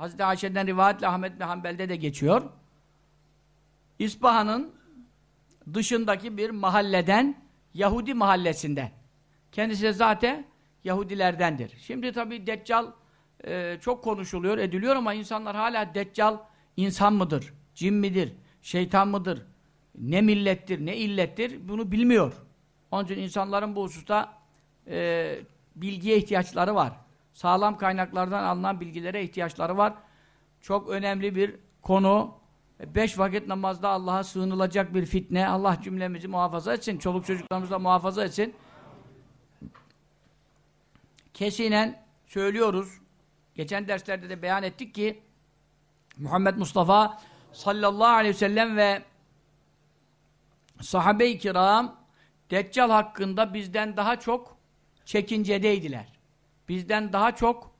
Hazreti Ayşe'den rivayetle Ahmet bin Hanbel'de de geçiyor. İspahan'ın dışındaki bir mahalleden Yahudi mahallesinden. Kendisi zaten Yahudilerdendir. Şimdi tabi Deccal e, çok konuşuluyor, ediliyor ama insanlar hala Deccal insan mıdır, cin midir, şeytan mıdır, ne millettir, ne illettir bunu bilmiyor. Onun için insanların bu hususta e, bilgiye ihtiyaçları var. Sağlam kaynaklardan alınan bilgilere ihtiyaçları var. Çok önemli bir konu. Beş vakit namazda Allah'a sığınılacak bir fitne. Allah cümlemizi muhafaza etsin. Çoluk çocuklarımızı da muhafaza etsin. Kesinen söylüyoruz. Geçen derslerde de beyan ettik ki Muhammed Mustafa sallallahu aleyhi ve sellem ve sahabe-i kiram Deccal hakkında bizden daha çok çekincedeydiler. Bizden daha çok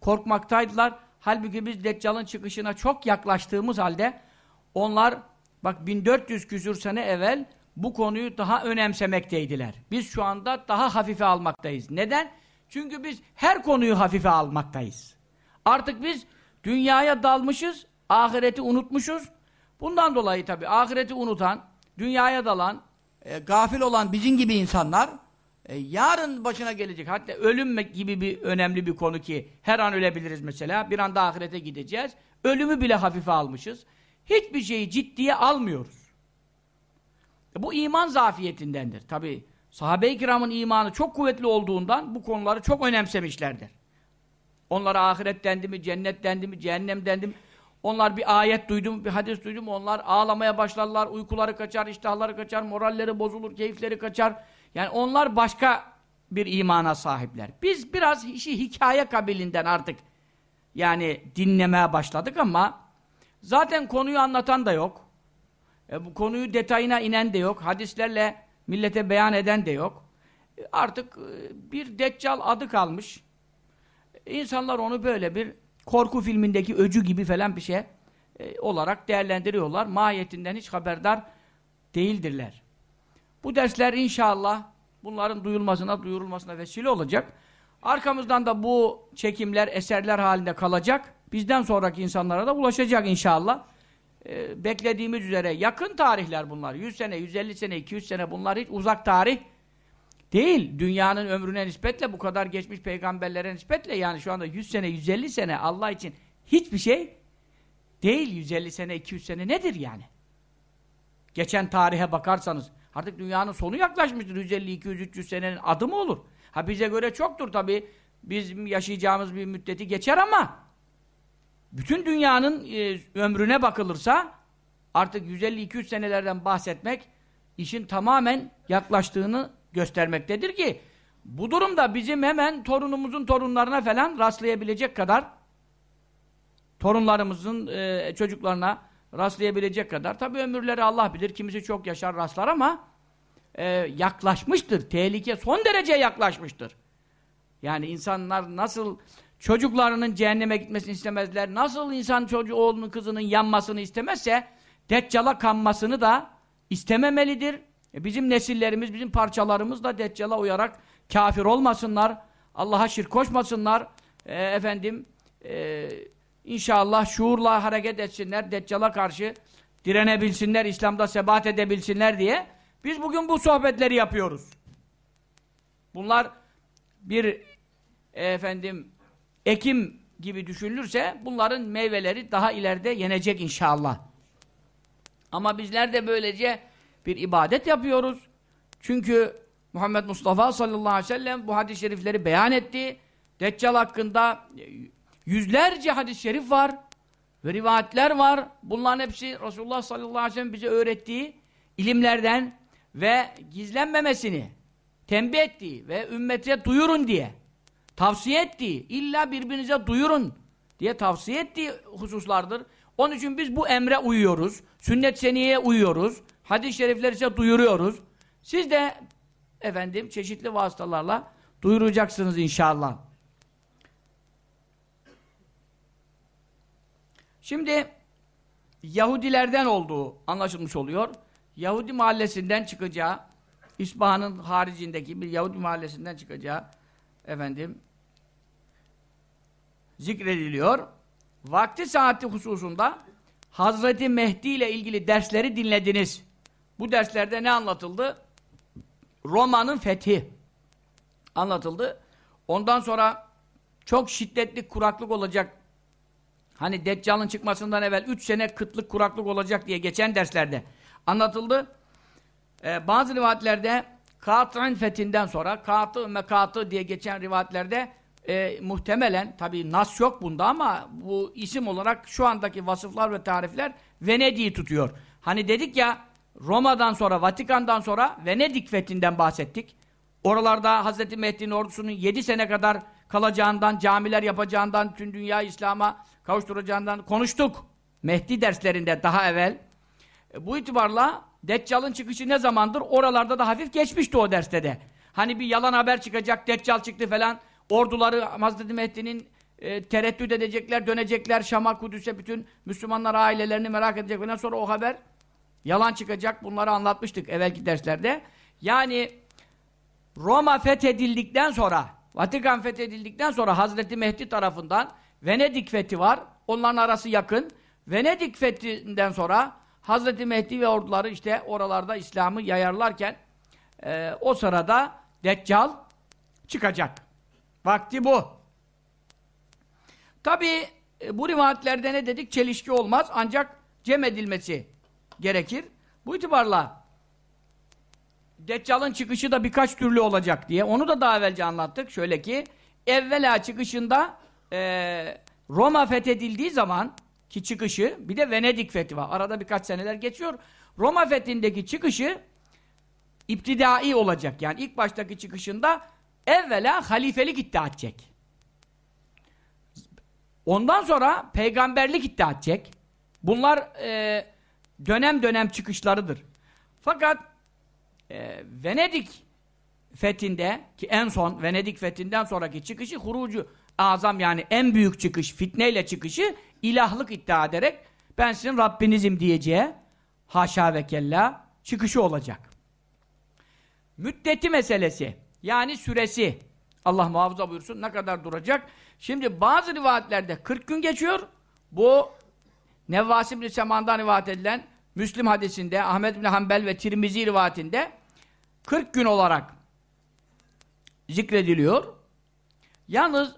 korkmaktaydılar. Halbuki biz Deccal'ın çıkışına çok yaklaştığımız halde onlar bak 1400 küsür sene evvel bu konuyu daha önemsemekteydiler. Biz şu anda daha hafife almaktayız. Neden? Çünkü biz her konuyu hafife almaktayız. Artık biz dünyaya dalmışız, ahireti unutmuşuz. Bundan dolayı tabi ahireti unutan, dünyaya dalan, e, gafil olan bizim gibi insanlar e, yarın başına gelecek. Hatta ölüm gibi bir önemli bir konu ki her an ölebiliriz mesela. Bir anda ahirete gideceğiz. Ölümü bile hafife almışız. Hiçbir şeyi ciddiye almıyoruz. E, bu iman zafiyetindendir. Tabi sahabe-i kiramın imanı çok kuvvetli olduğundan bu konuları çok önemsemişlerdir. Onlara ahiret dendi mi, cennet dendi mi, cehennem dendi mi? Onlar bir ayet duydum, bir hadis duydum, onlar ağlamaya başlarlar, uykuları kaçar, iştahları kaçar, moralleri bozulur, keyifleri kaçar. Yani onlar başka bir imana sahipler. Biz biraz işi hikaye kabilinden artık yani dinlemeye başladık ama zaten konuyu anlatan da yok. E, bu konuyu detayına inen de yok. Hadislerle millete beyan eden de yok. E, artık e, bir deccal adı kalmış. İnsanlar onu böyle bir korku filmindeki öcü gibi falan bir şey e, olarak değerlendiriyorlar. Mahiyetinden hiç haberdar değildirler. Bu dersler inşallah bunların duyulmasına, duyurulmasına vesile olacak. Arkamızdan da bu çekimler, eserler halinde kalacak. Bizden sonraki insanlara da ulaşacak inşallah. Ee, beklediğimiz üzere yakın tarihler bunlar. 100 sene, 150 sene, 200 sene bunlar hiç uzak tarih değil. Dünyanın ömrüne nispetle bu kadar geçmiş peygamberlere nispetle yani şu anda 100 sene, 150 sene Allah için hiçbir şey değil. 150 sene, 200 sene nedir yani? Geçen tarihe bakarsanız artık dünyanın sonu yaklaşmıştır. 150, 200, 300 senenin adı mı olur? Ha bize göre çoktur tabi. Bizim yaşayacağımız bir müddeti geçer ama bütün dünyanın e, ömrüne bakılırsa artık 150-200 senelerden bahsetmek işin tamamen yaklaştığını göstermektedir ki bu durumda bizim hemen torunumuzun torunlarına falan rastlayabilecek kadar torunlarımızın e, çocuklarına rastlayabilecek kadar tabi ömürleri Allah bilir kimisi çok yaşar rastlar ama e, yaklaşmıştır. Tehlike son derece yaklaşmıştır. Yani insanlar nasıl çocuklarının cehenneme gitmesini istemezler, nasıl insan çocuğu oğlunun kızının yanmasını istemezse deccala kanmasını da istememelidir. E bizim nesillerimiz, bizim parçalarımız da deccala uyarak kafir olmasınlar, Allah'a şirk koşmasınlar, e, efendim e, inşallah şuurla hareket etsinler, deccala karşı direnebilsinler, İslam'da sebat edebilsinler diye biz bugün bu sohbetleri yapıyoruz. Bunlar bir efendim ekim gibi düşünülürse bunların meyveleri daha ileride yenecek inşallah. Ama bizler de böylece bir ibadet yapıyoruz. Çünkü Muhammed Mustafa sallallahu aleyhi ve sellem bu hadis-i şerifleri beyan etti. Deccal hakkında yüzlerce hadis-i şerif var ve rivayetler var. Bunların hepsi Resulullah sallallahu aleyhi ve sellem bize öğrettiği ilimlerden ve gizlenmemesini tembih ettiği ve ümmete duyurun diye tavsiye ettiği, illa birbirinize duyurun diye tavsiye ettiği hususlardır. Onun için biz bu emre uyuyoruz. Sünnet seniyeye uyuyoruz. Hadis-i şerifler ise duyuruyoruz. Siz de efendim çeşitli vasıtalarla duyuracaksınız inşallah. Şimdi Yahudilerden olduğu anlaşılmış oluyor. Yahudi mahallesinden çıkacağı, İspahan'ın haricindeki bir Yahudi mahallesinden çıkacağı efendim zikrediliyor. vakti saati hususunda Hazreti Mehdi ile ilgili dersleri dinlediniz. Bu derslerde ne anlatıldı? Roma'nın fethi anlatıldı. Ondan sonra çok şiddetli kuraklık olacak. Hani Deccal'ın çıkmasından evvel 3 sene kıtlık kuraklık olacak diye geçen derslerde anlatıldı. Ee, bazı rivayetlerde Kat'ın fethinden sonra Kat'ı Mekat'ı diye geçen rivayetlerde e, muhtemelen tabi nas yok bunda ama bu isim olarak şu andaki vasıflar ve tarifler Venedik'i tutuyor. Hani dedik ya Roma'dan sonra Vatikan'dan sonra Venedik fethinden bahsettik. Oralarda Hazreti Mehdi'nin ordusunun 7 sene kadar kalacağından, camiler yapacağından, tüm dünya İslam'a kavuşturacağından konuştuk. Mehdi derslerinde daha evvel. E, bu itibarla Deccal'ın çıkışı ne zamandır? Oralarda da hafif geçmişti o derste de. Hani bir yalan haber çıkacak, Deccal çıktı falan. Orduları Hazreti Mehdi'nin e, tereddüt edecekler, dönecekler Şam'a, Kudüs'e bütün Müslümanlar ailelerini merak edecek falan. Sonra o haber yalan çıkacak. Bunları anlatmıştık evvelki derslerde. Yani Roma fethedildikten sonra, Vatikan fethedildikten sonra Hazreti Mehdi tarafından Venedik fethi var. Onların arası yakın. Venedik fethinden sonra Hazreti Mehdi ve orduları işte oralarda İslam'ı yayarlarken e, o sırada Deccal çıkacak. Vakti bu. Tabi e, bu rivayetlerde ne dedik? Çelişki olmaz ancak cem edilmesi gerekir. Bu itibarla Deccal'ın çıkışı da birkaç türlü olacak diye. Onu da daha evvelce anlattık. Şöyle ki evvela çıkışında e, Roma fethedildiği zaman ki çıkışı bir de Venedik fethi var. Arada birkaç seneler geçiyor. Roma fethindeki çıkışı iptidai olacak. Yani ilk baştaki çıkışında evvela halifelik iddia edecek. Ondan sonra peygamberlik iddia edecek. Bunlar e, dönem dönem çıkışlarıdır. Fakat e, Venedik fethinde ki en son Venedik fethinden sonraki çıkışı hurucu azam yani en büyük çıkış fitneyle çıkışı ilahlık iddia ederek ben sizin Rabbinizim diyeceği haşa ve kella çıkışı olacak. Müddeti meselesi yani süresi Allah muhafaza buyursun ne kadar duracak? Şimdi bazı rivayetlerde 40 gün geçiyor. Bu Nevvas İbni Seman'dan rivayet edilen Müslim hadisinde, Ahmet bin Hanbel ve Tirmizi rivayetinde 40 gün olarak zikrediliyor. Yalnız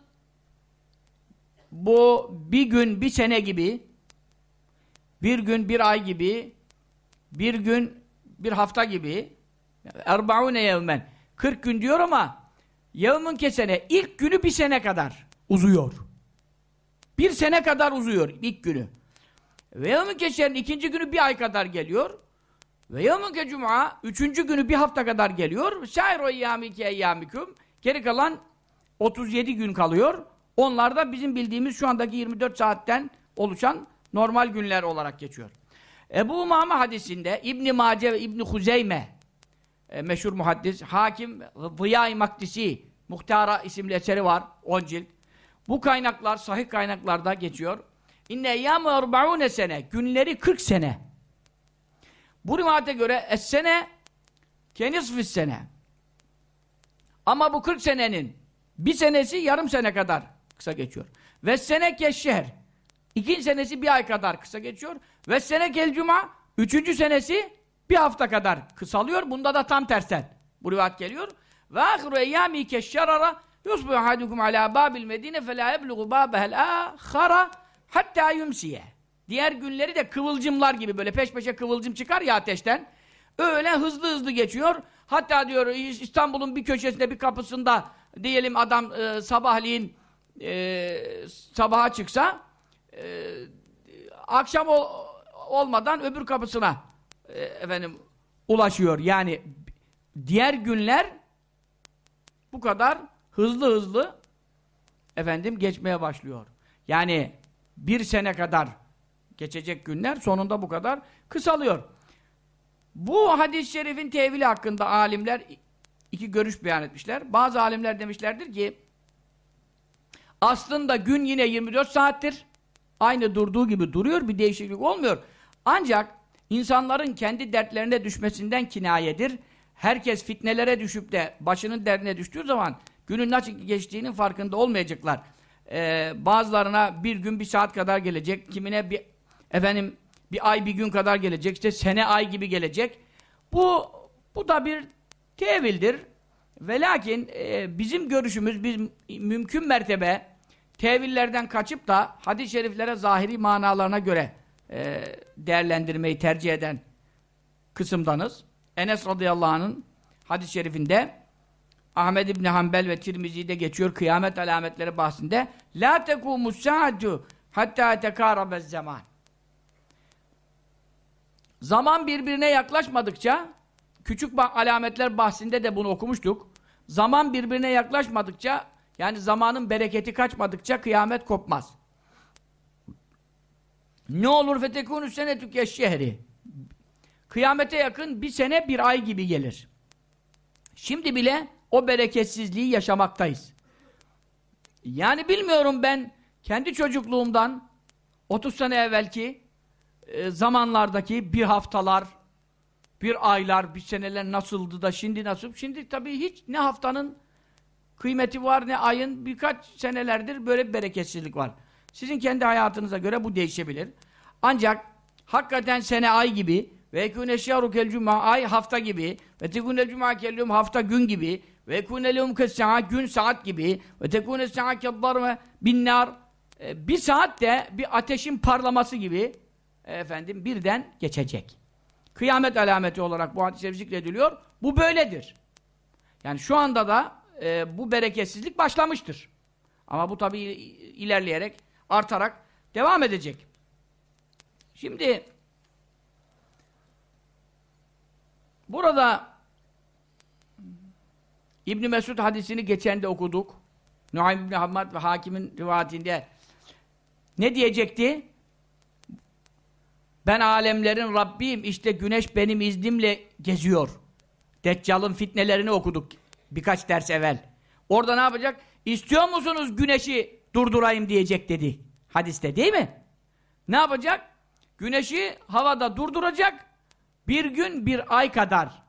bu bir gün bir sene gibi bir gün bir ay gibi bir gün bir hafta gibi erbaune yevmen 40 gün diyor ama yevmin kesene ilk günü bir sene kadar uzuyor. Bir sene kadar uzuyor ilk günü. Ve yevmin kesenin ikinci günü bir ay kadar geliyor. Ve yevmin cuma üçüncü günü bir hafta kadar geliyor. Sairo eyyamike eyyamikum geri kalan 37 gün kalıyor. Onlar da bizim bildiğimiz şu andaki 24 saatten oluşan normal günler olarak geçiyor. Ebu Umame hadisinde İbn Mace ve İbn Huzeyme e, meşhur muhaddis, hakim Zıya-i Maktisi Muhtara isimli eseri var 10 cilt. Bu kaynaklar sahih kaynaklarda geçiyor. İnne eyyâmı erba'ûne sene günleri 40 sene. Bu rivayete göre es-sene kenisfis sene. Ama bu 40 senenin bir senesi yarım sene kadar kısa geçiyor. Ve sene keşşehr. İkinci senesi bir ay kadar kısa geçiyor. Ve sene kel cuma. Üçüncü senesi bir hafta kadar kısalıyor. Bunda da tam tersten. Bu rivayet geliyor. Ve ahiru eyyâmi keşşerara yusbu ahadukum alâ bâbil medine felâ yebluğu bâbehel âkhara hattâ yumsiye. Diğer günleri de kıvılcımlar gibi böyle peş peşe kıvılcım çıkar ya ateşten. Öyle hızlı hızlı geçiyor. Hatta diyor İstanbul'un bir köşesinde bir kapısında diyelim adam e, sabahleyin e, sabaha çıksa e, akşam ol, olmadan öbür kapısına e, efendim ulaşıyor. Yani diğer günler bu kadar hızlı hızlı efendim geçmeye başlıyor. Yani bir sene kadar geçecek günler sonunda bu kadar kısalıyor. Bu hadis-i şerifin tevili hakkında alimler iki görüş beyan etmişler. Bazı alimler demişlerdir ki aslında gün yine 24 saattir. Aynı durduğu gibi duruyor, bir değişiklik olmuyor. Ancak insanların kendi dertlerine düşmesinden kinayedir. Herkes fitnelere düşüp de başının derdine düştüğü zaman günün nasıl geçtiğinin farkında olmayacaklar. e, bazılarına bir gün bir saat kadar gelecek, kimine bir efendim bir ay bir gün kadar gelecek, işte sene ay gibi gelecek. Bu bu da bir tevildir. Ve lakin e, bizim görüşümüz, biz mümkün mertebe tevillerden kaçıp da hadis-i şeriflere zahiri manalarına göre e, değerlendirmeyi tercih eden kısımdanız. Enes radıyallahu anh'ın hadis-i şerifinde Ahmed İbni Hanbel ve Tirmizi'de geçiyor kıyamet alametleri bahsinde La tekumus saatu hatta tekarabez zaman Zaman birbirine yaklaşmadıkça küçük alametler bahsinde de bunu okumuştuk. Zaman birbirine yaklaşmadıkça yani zamanın bereketi kaçmadıkça kıyamet kopmaz. Ne olur fetekûnü senetük şehri. Kıyamete yakın bir sene bir ay gibi gelir. Şimdi bile o bereketsizliği yaşamaktayız. Yani bilmiyorum ben kendi çocukluğumdan 30 sene evvelki e, zamanlardaki bir haftalar, bir aylar, bir seneler nasıldı da şimdi nasıl? Şimdi tabii hiç ne haftanın kıymeti var ne ayın birkaç senelerdir böyle bir bereketsizlik var. Sizin kendi hayatınıza göre bu değişebilir. Ancak hakikaten sene ay gibi ve ekûne şehru cuma ay hafta gibi ve tekûnel cuma kellum hafta gün gibi ve ekûne lehum gün saat gibi ve tekûne sa'a keddarme bin nar e, bir saat de bir ateşin parlaması gibi efendim birden geçecek. Kıyamet alameti olarak bu hadis-i zikrediliyor. Bu böyledir. Yani şu anda da e, bu bereketsizlik başlamıştır. Ama bu tabi ilerleyerek, artarak devam edecek. Şimdi burada İbn Mesud hadisini geçen de okuduk. Nuaym İbn Hammad ve Hakim'in rivayetinde ne diyecekti? Ben alemlerin Rabbiyim, işte güneş benim iznimle geziyor. Deccal'ın fitnelerini okuduk birkaç ders evvel. Orada ne yapacak? İstiyor musunuz güneşi durdurayım diyecek dedi. Hadiste değil mi? Ne yapacak? Güneşi havada durduracak. Bir gün bir ay kadar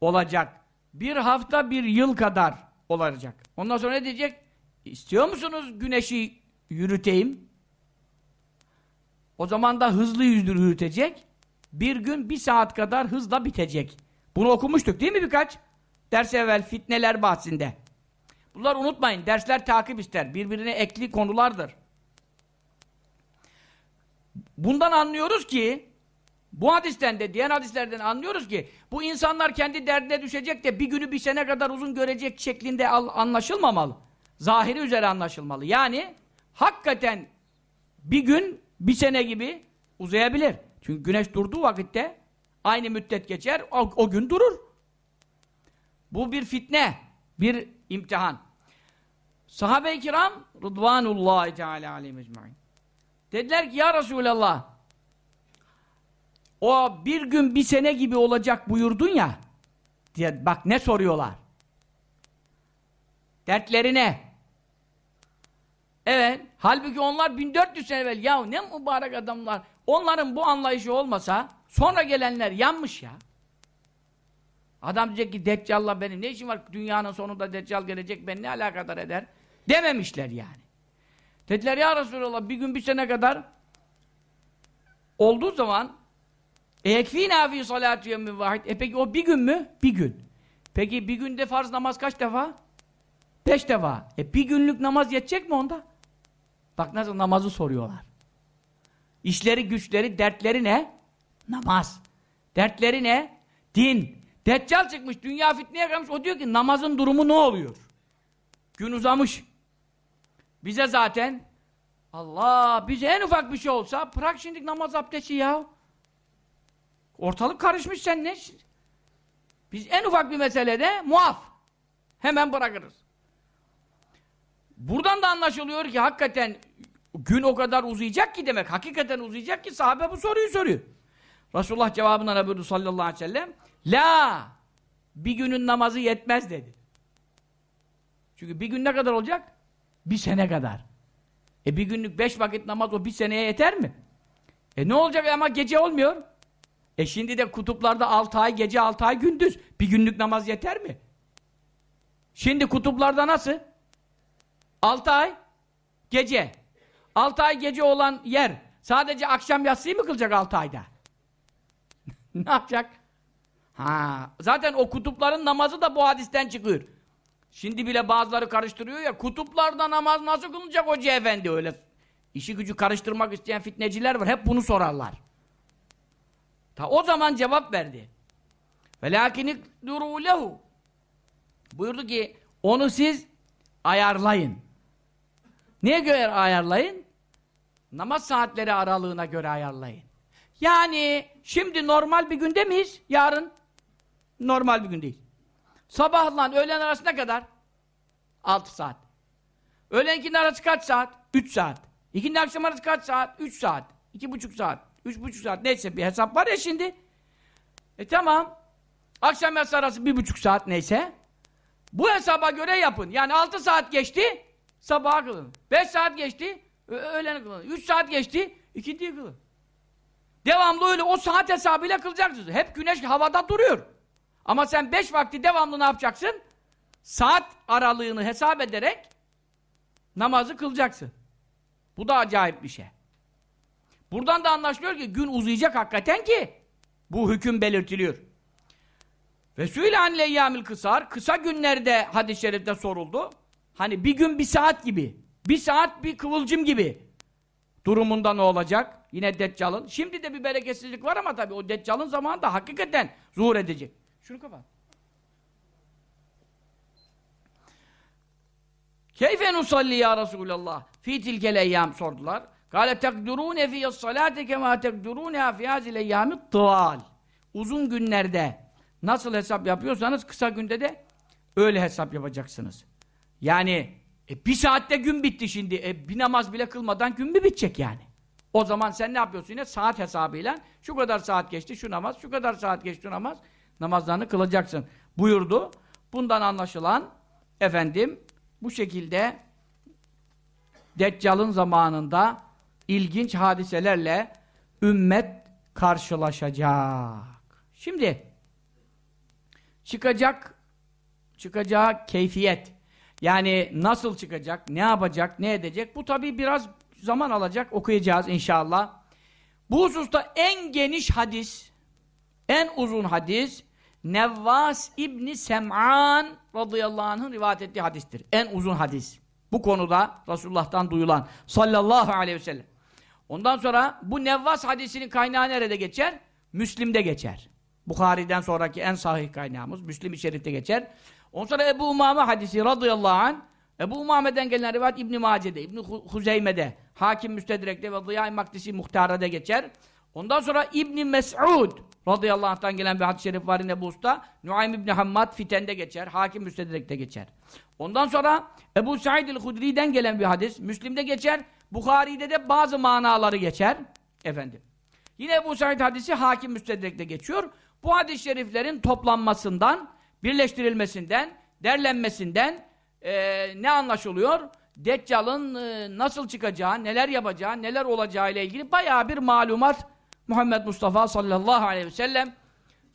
olacak. Bir hafta bir yıl kadar olacak. Ondan sonra ne diyecek? İstiyor musunuz güneşi yürüteyim? O zaman da hızlı yürütecek. Bir gün bir saat kadar hızla bitecek. Bunu okumuştuk değil mi birkaç? Ders evvel fitneler bahsinde. Bunlar unutmayın. Dersler takip ister. Birbirine ekli konulardır. Bundan anlıyoruz ki bu hadisten de diğer hadislerden anlıyoruz ki bu insanlar kendi derdine düşecek de bir günü bir sene kadar uzun görecek şeklinde anlaşılmamalı. Zahiri üzere anlaşılmalı. Yani hakikaten bir gün bir sene gibi uzayabilir. Çünkü güneş durduğu vakitte aynı müddet geçer, o, o gün durur. Bu bir fitne, bir imtihan. Sahabe-i kiram Rıdvanullahi Teala aleyhi mecmain. Dediler ki ya Resulallah o bir gün bir sene gibi olacak buyurdun ya diye bak ne soruyorlar. Dertleri ne? Evet. Halbuki onlar 1400 sene evvel ya ne mübarek adamlar. Onların bu anlayışı olmasa sonra gelenler yanmış ya. Adam diyecek ki Deccal'la benim ne işim var dünyanın sonunda Deccal gelecek ben ne alakadar eder dememişler yani. Dediler ya Resulallah bir gün bir sene kadar olduğu zaman ekfînâ fî salâtü yevmin vahid e peki o bir gün mü? Bir gün. Peki bir günde farz namaz kaç defa? Beş defa. E bir günlük namaz yetecek mi onda? Bak nasıl namazı soruyorlar. İşleri, güçleri, dertleri ne? Namaz. Dertleri ne? Din. Deccal çıkmış, dünya fitneye kalmış. O diyor ki namazın durumu ne oluyor? Gün uzamış. Bize zaten Allah bize en ufak bir şey olsa bırak şimdi namaz abdesti ya. Ortalık karışmış sen ne? Biz en ufak bir meselede muaf. Hemen bırakırız. Buradan da anlaşılıyor ki hakikaten gün o kadar uzayacak ki demek. Hakikaten uzayacak ki sahabe bu soruyu soruyor. Resulullah cevabından ne buyurdu sallallahu aleyhi ve sellem? La! Bir günün namazı yetmez dedi. Çünkü bir gün ne kadar olacak? Bir sene kadar. E bir günlük beş vakit namaz o bir seneye yeter mi? E ne olacak ama gece olmuyor. E şimdi de kutuplarda altı ay gece altı ay gündüz. Bir günlük namaz yeter mi? Şimdi kutuplarda nasıl? Altı ay gece. Altı ay gece olan yer sadece akşam yatsıyı mı kılacak altı ayda? ne yapacak? Ha, zaten o kutupların namazı da bu hadisten çıkıyor. Şimdi bile bazıları karıştırıyor ya, kutuplarda namaz nasıl kılınacak hoca efendi öyle. İşi gücü karıştırmak isteyen fitneciler var, hep bunu sorarlar. Ta o zaman cevap verdi. Velakinik durulehu. Buyurdu ki, onu siz ayarlayın. Neye göre ayarlayın? Namaz saatleri aralığına göre ayarlayın. Yani şimdi normal bir günde miyiz? Yarın normal bir gün değil. Sabahla öğlen arası ne kadar? 6 saat. Öğlen arası kaç saat? 3 saat. İkinin akşam arası kaç saat? 3 saat. 2,5 saat. 3,5 saat. Neyse bir hesap var ya şimdi. E tamam. Akşam yatsı arası 1,5 saat neyse. Bu hesaba göre yapın. Yani 6 saat geçti, sabaha kılın. 5 saat geçti, öğlen kılın. 3 saat geçti, ikindiyi kılın. Devamlı öyle o saat hesabıyla kılacaksınız. Hep güneş havada duruyor. Ama sen 5 vakti devamlı ne yapacaksın? Saat aralığını hesap ederek namazı kılacaksın. Bu da acayip bir şey. Buradan da anlaşılıyor ki gün uzayacak hakikaten ki bu hüküm belirtiliyor. Ve süyle anle yamil kısar. Kısa günlerde hadis-i şerifte soruldu. Hani bir gün bir saat gibi. Bir saat bir kıvılcım gibi. Durumunda ne olacak? Yine Deccal'ın. Şimdi de bir bereketsizlik var ama tabii o Deccal'ın zamanında hakikaten zuhur edecek. Şunu kapat. Keyfe nusalli ya Resulallah? Fi tilkel eyyam sordular. Kale tekdurûne fiyas salâte kemâ tekdurûne fî hâzil eyyâmi tıval. Uzun günlerde nasıl hesap yapıyorsanız kısa günde de öyle hesap yapacaksınız. Yani e, bir saatte gün bitti şimdi. E, bir namaz bile kılmadan gün mü bitecek yani? O zaman sen ne yapıyorsun yine? Saat hesabıyla şu kadar saat geçti şu namaz, şu kadar saat geçti şu namaz namazlarını kılacaksın buyurdu. Bundan anlaşılan efendim bu şekilde Deccal'ın zamanında ilginç hadiselerle ümmet karşılaşacak. Şimdi çıkacak çıkacağı keyfiyet yani nasıl çıkacak, ne yapacak, ne edecek bu tabi biraz zaman alacak okuyacağız inşallah. Bu hususta en geniş hadis en uzun hadis Nevvas İbni Sem'an radıyallahu anh'ın rivayet ettiği hadistir. En uzun hadis. Bu konuda Resulullah'tan duyulan sallallahu aleyhi ve sellem. Ondan sonra bu Nevvas hadisinin kaynağı nerede geçer? Müslim'de geçer. Bukhari'den sonraki en sahih kaynağımız Müslim-i Şerif'te geçer. Ondan sonra Ebu Umame hadisi radıyallahu anh Ebu Umame'den gelen rivayet İbn-i Mace'de, İbn-i Huzeyme'de, Hakim Müstedrek'te ve Zıya-i Maktisi Muhtara'da geçer. Ondan sonra İbn Mes'ud radıyallahu anh'tan gelen bir hadis-i şerif var yine bu usta. Nuaym İbni Hammad Fiten'de geçer. Hakim Müstedrek'te geçer. Ondan sonra Ebu Said el-Hudri'den gelen bir hadis. Müslim'de geçer. Bukhari'de de bazı manaları geçer. Efendim. Yine Ebu Said hadisi Hakim Müstedrek'te geçiyor. Bu hadis-i şeriflerin toplanmasından, birleştirilmesinden, derlenmesinden e, ne anlaşılıyor? Deccal'ın e, nasıl çıkacağı, neler yapacağı, neler olacağı ile ilgili bayağı bir malumat Muhammed Mustafa sallallahu aleyhi ve sellem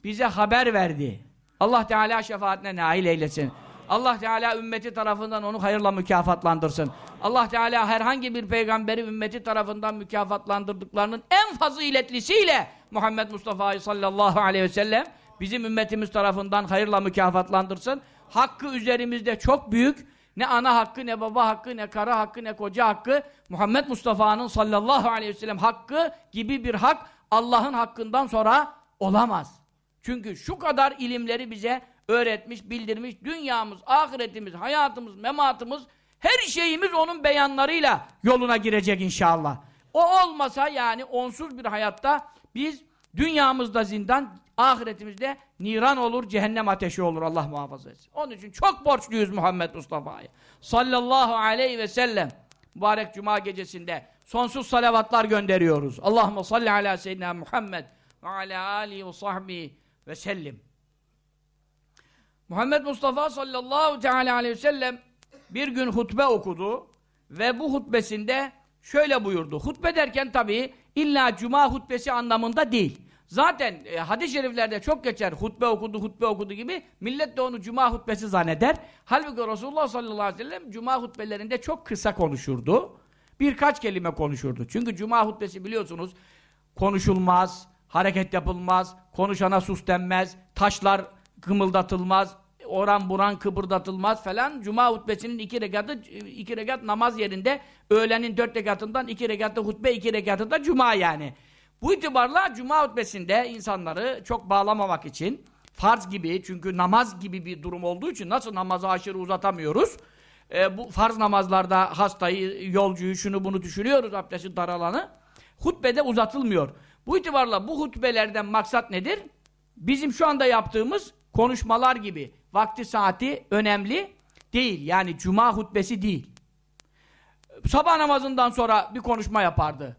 bize haber verdi. Allah Teala şefaatine nail eylesin. Allah Teala ümmeti tarafından onu hayırla mükafatlandırsın. Allah Teala herhangi bir peygamberi ümmeti tarafından mükafatlandırdıklarının en faziletlisiyle Muhammed Mustafa sallallahu aleyhi ve sellem bizim ümmetimiz tarafından hayırla mükafatlandırsın. Hakkı üzerimizde çok büyük. Ne ana hakkı, ne baba hakkı, ne kara hakkı, ne koca hakkı. Muhammed Mustafa'nın sallallahu aleyhi ve sellem hakkı gibi bir hak Allah'ın hakkından sonra olamaz. Çünkü şu kadar ilimleri bize öğretmiş, bildirmiş, dünyamız, ahiretimiz, hayatımız, mematımız, her şeyimiz onun beyanlarıyla yoluna girecek inşallah. O olmasa yani onsuz bir hayatta biz dünyamızda zindan, ahiretimizde niran olur, cehennem ateşi olur Allah muhafaza etsin. Onun için çok borçluyuz Muhammed Mustafa'ya. Sallallahu aleyhi ve sellem mübarek cuma gecesinde sonsuz salavatlar gönderiyoruz. Allahumme salli ala seyyidina Muhammed ve ala alihi ve sahbihi ve sellim. Muhammed Mustafa sallallahu teala aleyhi ve sellem bir gün hutbe okudu ve bu hutbesinde şöyle buyurdu. Hutbe derken tabii illa cuma hutbesi anlamında değil. Zaten e, hadis-i şeriflerde çok geçer. Hutbe okudu, hutbe okudu gibi. Millet de onu cuma hutbesi zanneder. Halbuki Resulullah sallallahu aleyhi ve sellem cuma hutbelerinde çok kısa konuşurdu. birkaç kelime konuşurdu. Çünkü cuma hutbesi biliyorsunuz konuşulmaz, hareket yapılmaz, konuşana sus denmez, taşlar kımıldatılmaz, oran buran kıpırdatılmaz falan. Cuma hutbesinin iki rekatı, iki rekat namaz yerinde, öğlenin dört rekatından iki rekatı hutbe, iki rekatı da cuma yani. Bu itibarla cuma hutbesinde insanları çok bağlamamak için, farz gibi, çünkü namaz gibi bir durum olduğu için nasıl namazı aşırı uzatamıyoruz, e, bu farz namazlarda hastayı, yolcuyu, şunu bunu düşünüyoruz, abdestin daralanı, hutbede uzatılmıyor. Bu itibarla bu hutbelerden maksat nedir? Bizim şu anda yaptığımız konuşmalar gibi vakti saati önemli değil. Yani cuma hutbesi değil. Sabah namazından sonra bir konuşma yapardı.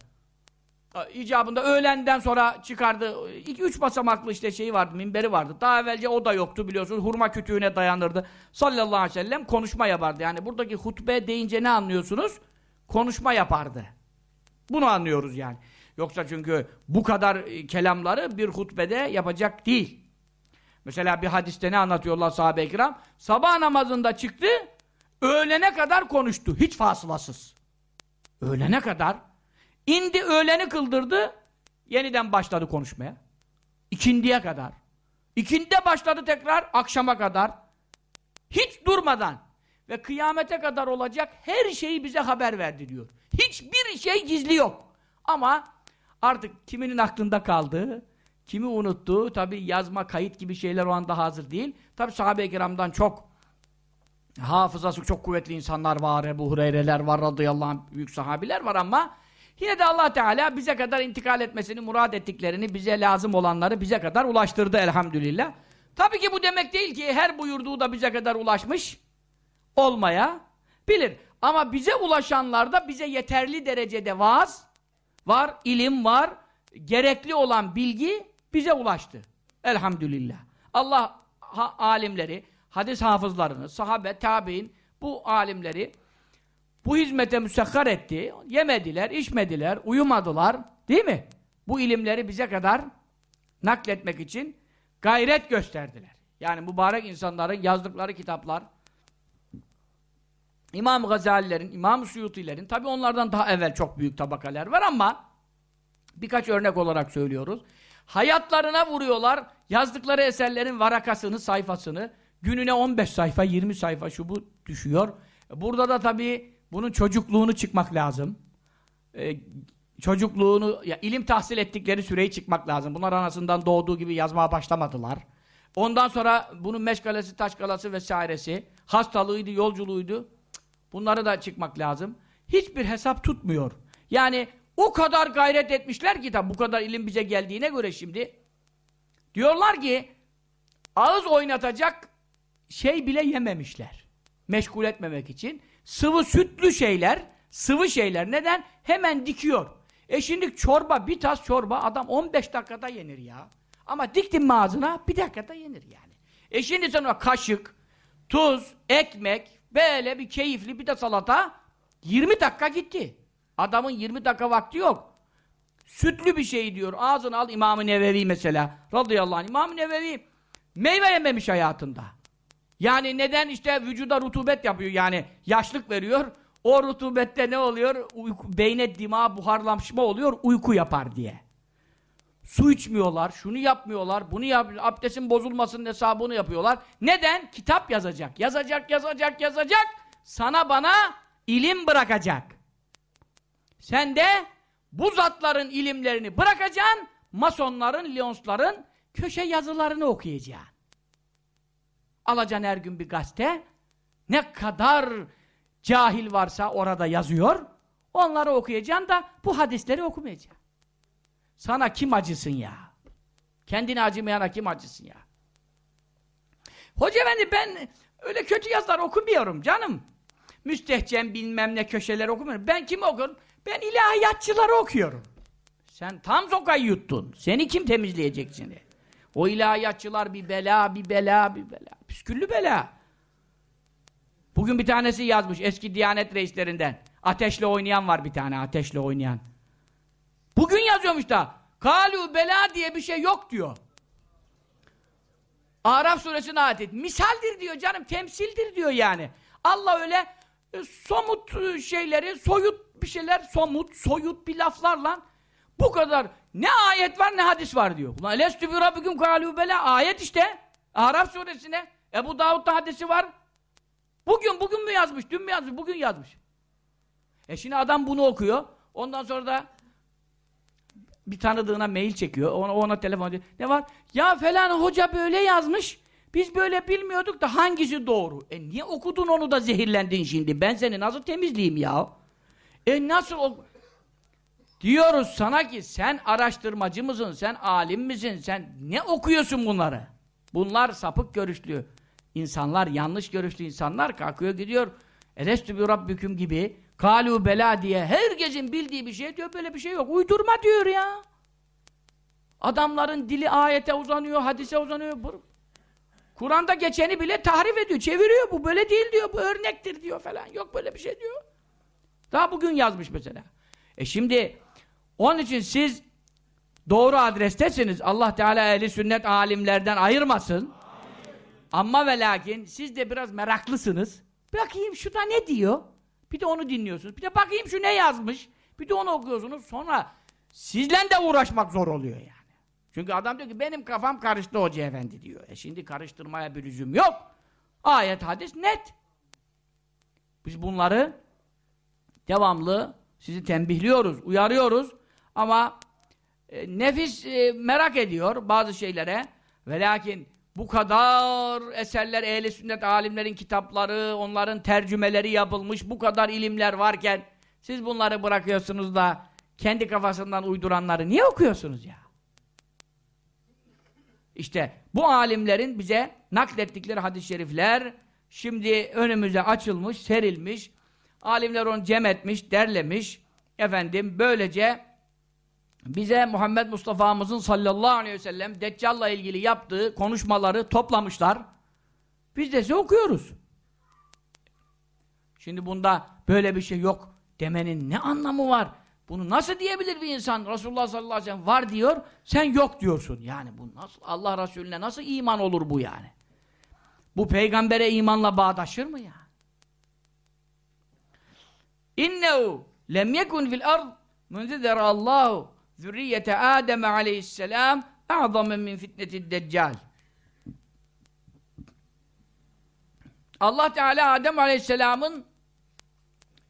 İcabında öğlenden sonra çıkardı. İki üç basamaklı işte şeyi vardı, minberi vardı. Daha evvelce o da yoktu biliyorsunuz. Hurma kütüğüne dayanırdı. Sallallahu aleyhi ve sellem konuşma yapardı. Yani buradaki hutbe deyince ne anlıyorsunuz? Konuşma yapardı. Bunu anlıyoruz yani. Yoksa çünkü bu kadar e, kelamları bir hutbede yapacak değil. Mesela bir hadiste ne anlatıyorlar sahabe-i kiram? Sabah namazında çıktı, öğlene kadar konuştu. Hiç fasılasız. Öğlene kadar. İndi öğleni kıldırdı, yeniden başladı konuşmaya. İkindiye kadar. İkindide başladı tekrar akşama kadar. Hiç durmadan. Ve kıyamete kadar olacak her şeyi bize haber verdi diyor. Hiçbir şey gizli yok. Ama artık kiminin aklında kaldığı, kimi unuttuğu, tabi yazma, kayıt gibi şeyler o anda hazır değil. Tabi sahabe-i kiramdan çok hafızası çok kuvvetli insanlar var, Ebu Hureyre'ler var, radıyallahu anh, büyük sahabiler var ama yine de allah Teala bize kadar intikal etmesini, murad ettiklerini, bize lazım olanları bize kadar ulaştırdı elhamdülillah. Tabii ki bu demek değil ki her buyurduğu da bize kadar ulaşmış olmaya bilir. Ama bize ulaşanlarda bize yeterli derecede vaaz var, ilim var, gerekli olan bilgi bize ulaştı. Elhamdülillah. Allah ha, alimleri, hadis hafızlarını, sahabe, tabi'in bu alimleri bu hizmete müsekkar etti. Yemediler, içmediler, uyumadılar. Değil mi? Bu ilimleri bize kadar nakletmek için gayret gösterdiler. Yani mübarek insanların yazdıkları kitaplar İmam Gazalilerin, İmam Suyutilerin tabi onlardan daha evvel çok büyük tabakalar var ama birkaç örnek olarak söylüyoruz. Hayatlarına vuruyorlar. Yazdıkları eserlerin varakasını, sayfasını gününe 15 sayfa, 20 sayfa şu bu düşüyor. Burada da tabii bunun çocukluğunu çıkmak lazım. Ee, çocukluğunu, ya ilim tahsil ettikleri süreyi çıkmak lazım. Bunlar anasından doğduğu gibi yazmaya başlamadılar. Ondan sonra bunun meşgalesi, taşkalası vesairesi, hastalığıydı, yolculuğuydu. Bunları da çıkmak lazım. Hiçbir hesap tutmuyor. Yani o kadar gayret etmişler ki tabi bu kadar ilim bize geldiğine göre şimdi diyorlar ki ağız oynatacak şey bile yememişler. Meşgul etmemek için. Sıvı sütlü şeyler, sıvı şeyler neden? Hemen dikiyor. E şimdi çorba, bir tas çorba adam 15 dakikada yenir ya. Ama diktin mi ağzına bir dakikada yenir yani. E şimdi sen kaşık, tuz, ekmek, böyle bir keyifli bir de salata 20 dakika gitti. Adamın 20 dakika vakti yok. Sütlü bir şey diyor. Ağzını al İmam-ı Nevevi mesela. Radıyallahu anh. İmam-ı Nevevi meyve yememiş hayatında. Yani neden işte vücuda rutubet yapıyor yani yaşlık veriyor. O rutubette ne oluyor? Uyku, beyne dima buharlaşma oluyor uyku yapar diye. Su içmiyorlar, şunu yapmıyorlar, bunu yap abdestin bozulmasının hesabını yapıyorlar. Neden? Kitap yazacak. Yazacak, yazacak, yazacak. Sana bana ilim bırakacak. Sen de bu zatların ilimlerini bırakacaksın, masonların, leonsların köşe yazılarını okuyacaksın. Alacaksın her gün bir gazete, ne kadar cahil varsa orada yazıyor, onları okuyacaksın da bu hadisleri okumayacaksın. Sana kim acısın ya? Kendine acımayana kim acısın ya? Hoca efendi ben öyle kötü yazılar okumuyorum canım. Müstehcen bilmem ne köşeler okumuyorum. Ben kimi okuyorum? Ben ilahiyatçıları okuyorum. Sen tam sokayı yuttun. Seni kim temizleyecek şimdi? O ilahiyatçılar bir bela, bir bela, bir bela. Püsküllü bela. Bugün bir tanesi yazmış eski Diyanet reislerinden. Ateşle oynayan var bir tane, ateşle oynayan. Bugün yazıyormuş da. Kalu bela diye bir şey yok diyor. Araf suresinin ayeti. Misaldir diyor canım, temsildir diyor yani. Allah öyle e, somut e, şeyleri, soyut bir şeyler somut, soyut bir laflarla bu kadar ne ayet var ne hadis var diyor. Ulan elestü bi rabbikum bela ayet işte. Araf suresine. Ebu Davud'da hadisi var. Bugün bugün mü yazmış, dün mü yazmış, bugün yazmış. E şimdi adam bunu okuyor. Ondan sonra da bir tanıdığına mail çekiyor. Ona, ona telefon ediyor. Ne var? Ya falan hoca böyle yazmış. Biz böyle bilmiyorduk da hangisi doğru? E niye okudun onu da zehirlendin şimdi? Ben seni nasıl temizleyeyim ya? E nasıl ok Diyoruz sana ki sen araştırmacı mısın? Sen alim misin? Sen ne okuyorsun bunları? Bunlar sapık görüşlü insanlar, yanlış görüşlü insanlar kalkıyor gidiyor. Elestü bi rabbüküm gibi kalu bela diye herkesin bildiği bir şey diyor. Böyle bir şey yok. Uydurma diyor ya. Adamların dili ayete uzanıyor, hadise uzanıyor. Kur'an'da geçeni bile tahrif ediyor, çeviriyor. Bu böyle değil diyor, bu örnektir diyor falan. Yok böyle bir şey diyor. Daha bugün yazmış mesela. E şimdi onun için siz doğru adrestesiniz. Allah Teala ehli sünnet alimlerden ayırmasın. Ama ve lakin siz de biraz meraklısınız. Bakayım şu da ne diyor? Bir de onu dinliyorsunuz. Bir de bakayım şu ne yazmış? Bir de onu okuyorsunuz. Sonra sizle de uğraşmak zor oluyor yani. Çünkü adam diyor ki benim kafam karıştı hoca efendi diyor. E şimdi karıştırmaya bir lüzum yok. Ayet hadis net. Biz bunları devamlı sizi tembihliyoruz, uyarıyoruz. Ama e, nefis e, merak ediyor bazı şeylere. Ve lakin bu kadar eserler, ehli sünnet alimlerin kitapları, onların tercümeleri yapılmış, bu kadar ilimler varken siz bunları bırakıyorsunuz da kendi kafasından uyduranları niye okuyorsunuz ya? İşte bu alimlerin bize naklettikleri hadis-i şerifler şimdi önümüze açılmış, serilmiş. Alimler onu cem etmiş, derlemiş. Efendim böylece bize Muhammed Mustafa'mızın sallallahu aleyhi ve sellem Deccal'la ilgili yaptığı konuşmaları toplamışlar. Biz de size okuyoruz. Şimdi bunda böyle bir şey yok demenin ne anlamı var? Bunu nasıl diyebilir bir insan? Resulullah sallallahu aleyhi ve sellem var diyor, sen yok diyorsun. Yani bu nasıl, Allah Resulüne nasıl iman olur bu yani? Bu peygambere imanla bağdaşır mı ya? İnnehu lem yekun fil ard munzidera Allahu zürriyete Adem aleyhisselam a'zamen min fitnetid deccal. Allah Teala Adem aleyhisselamın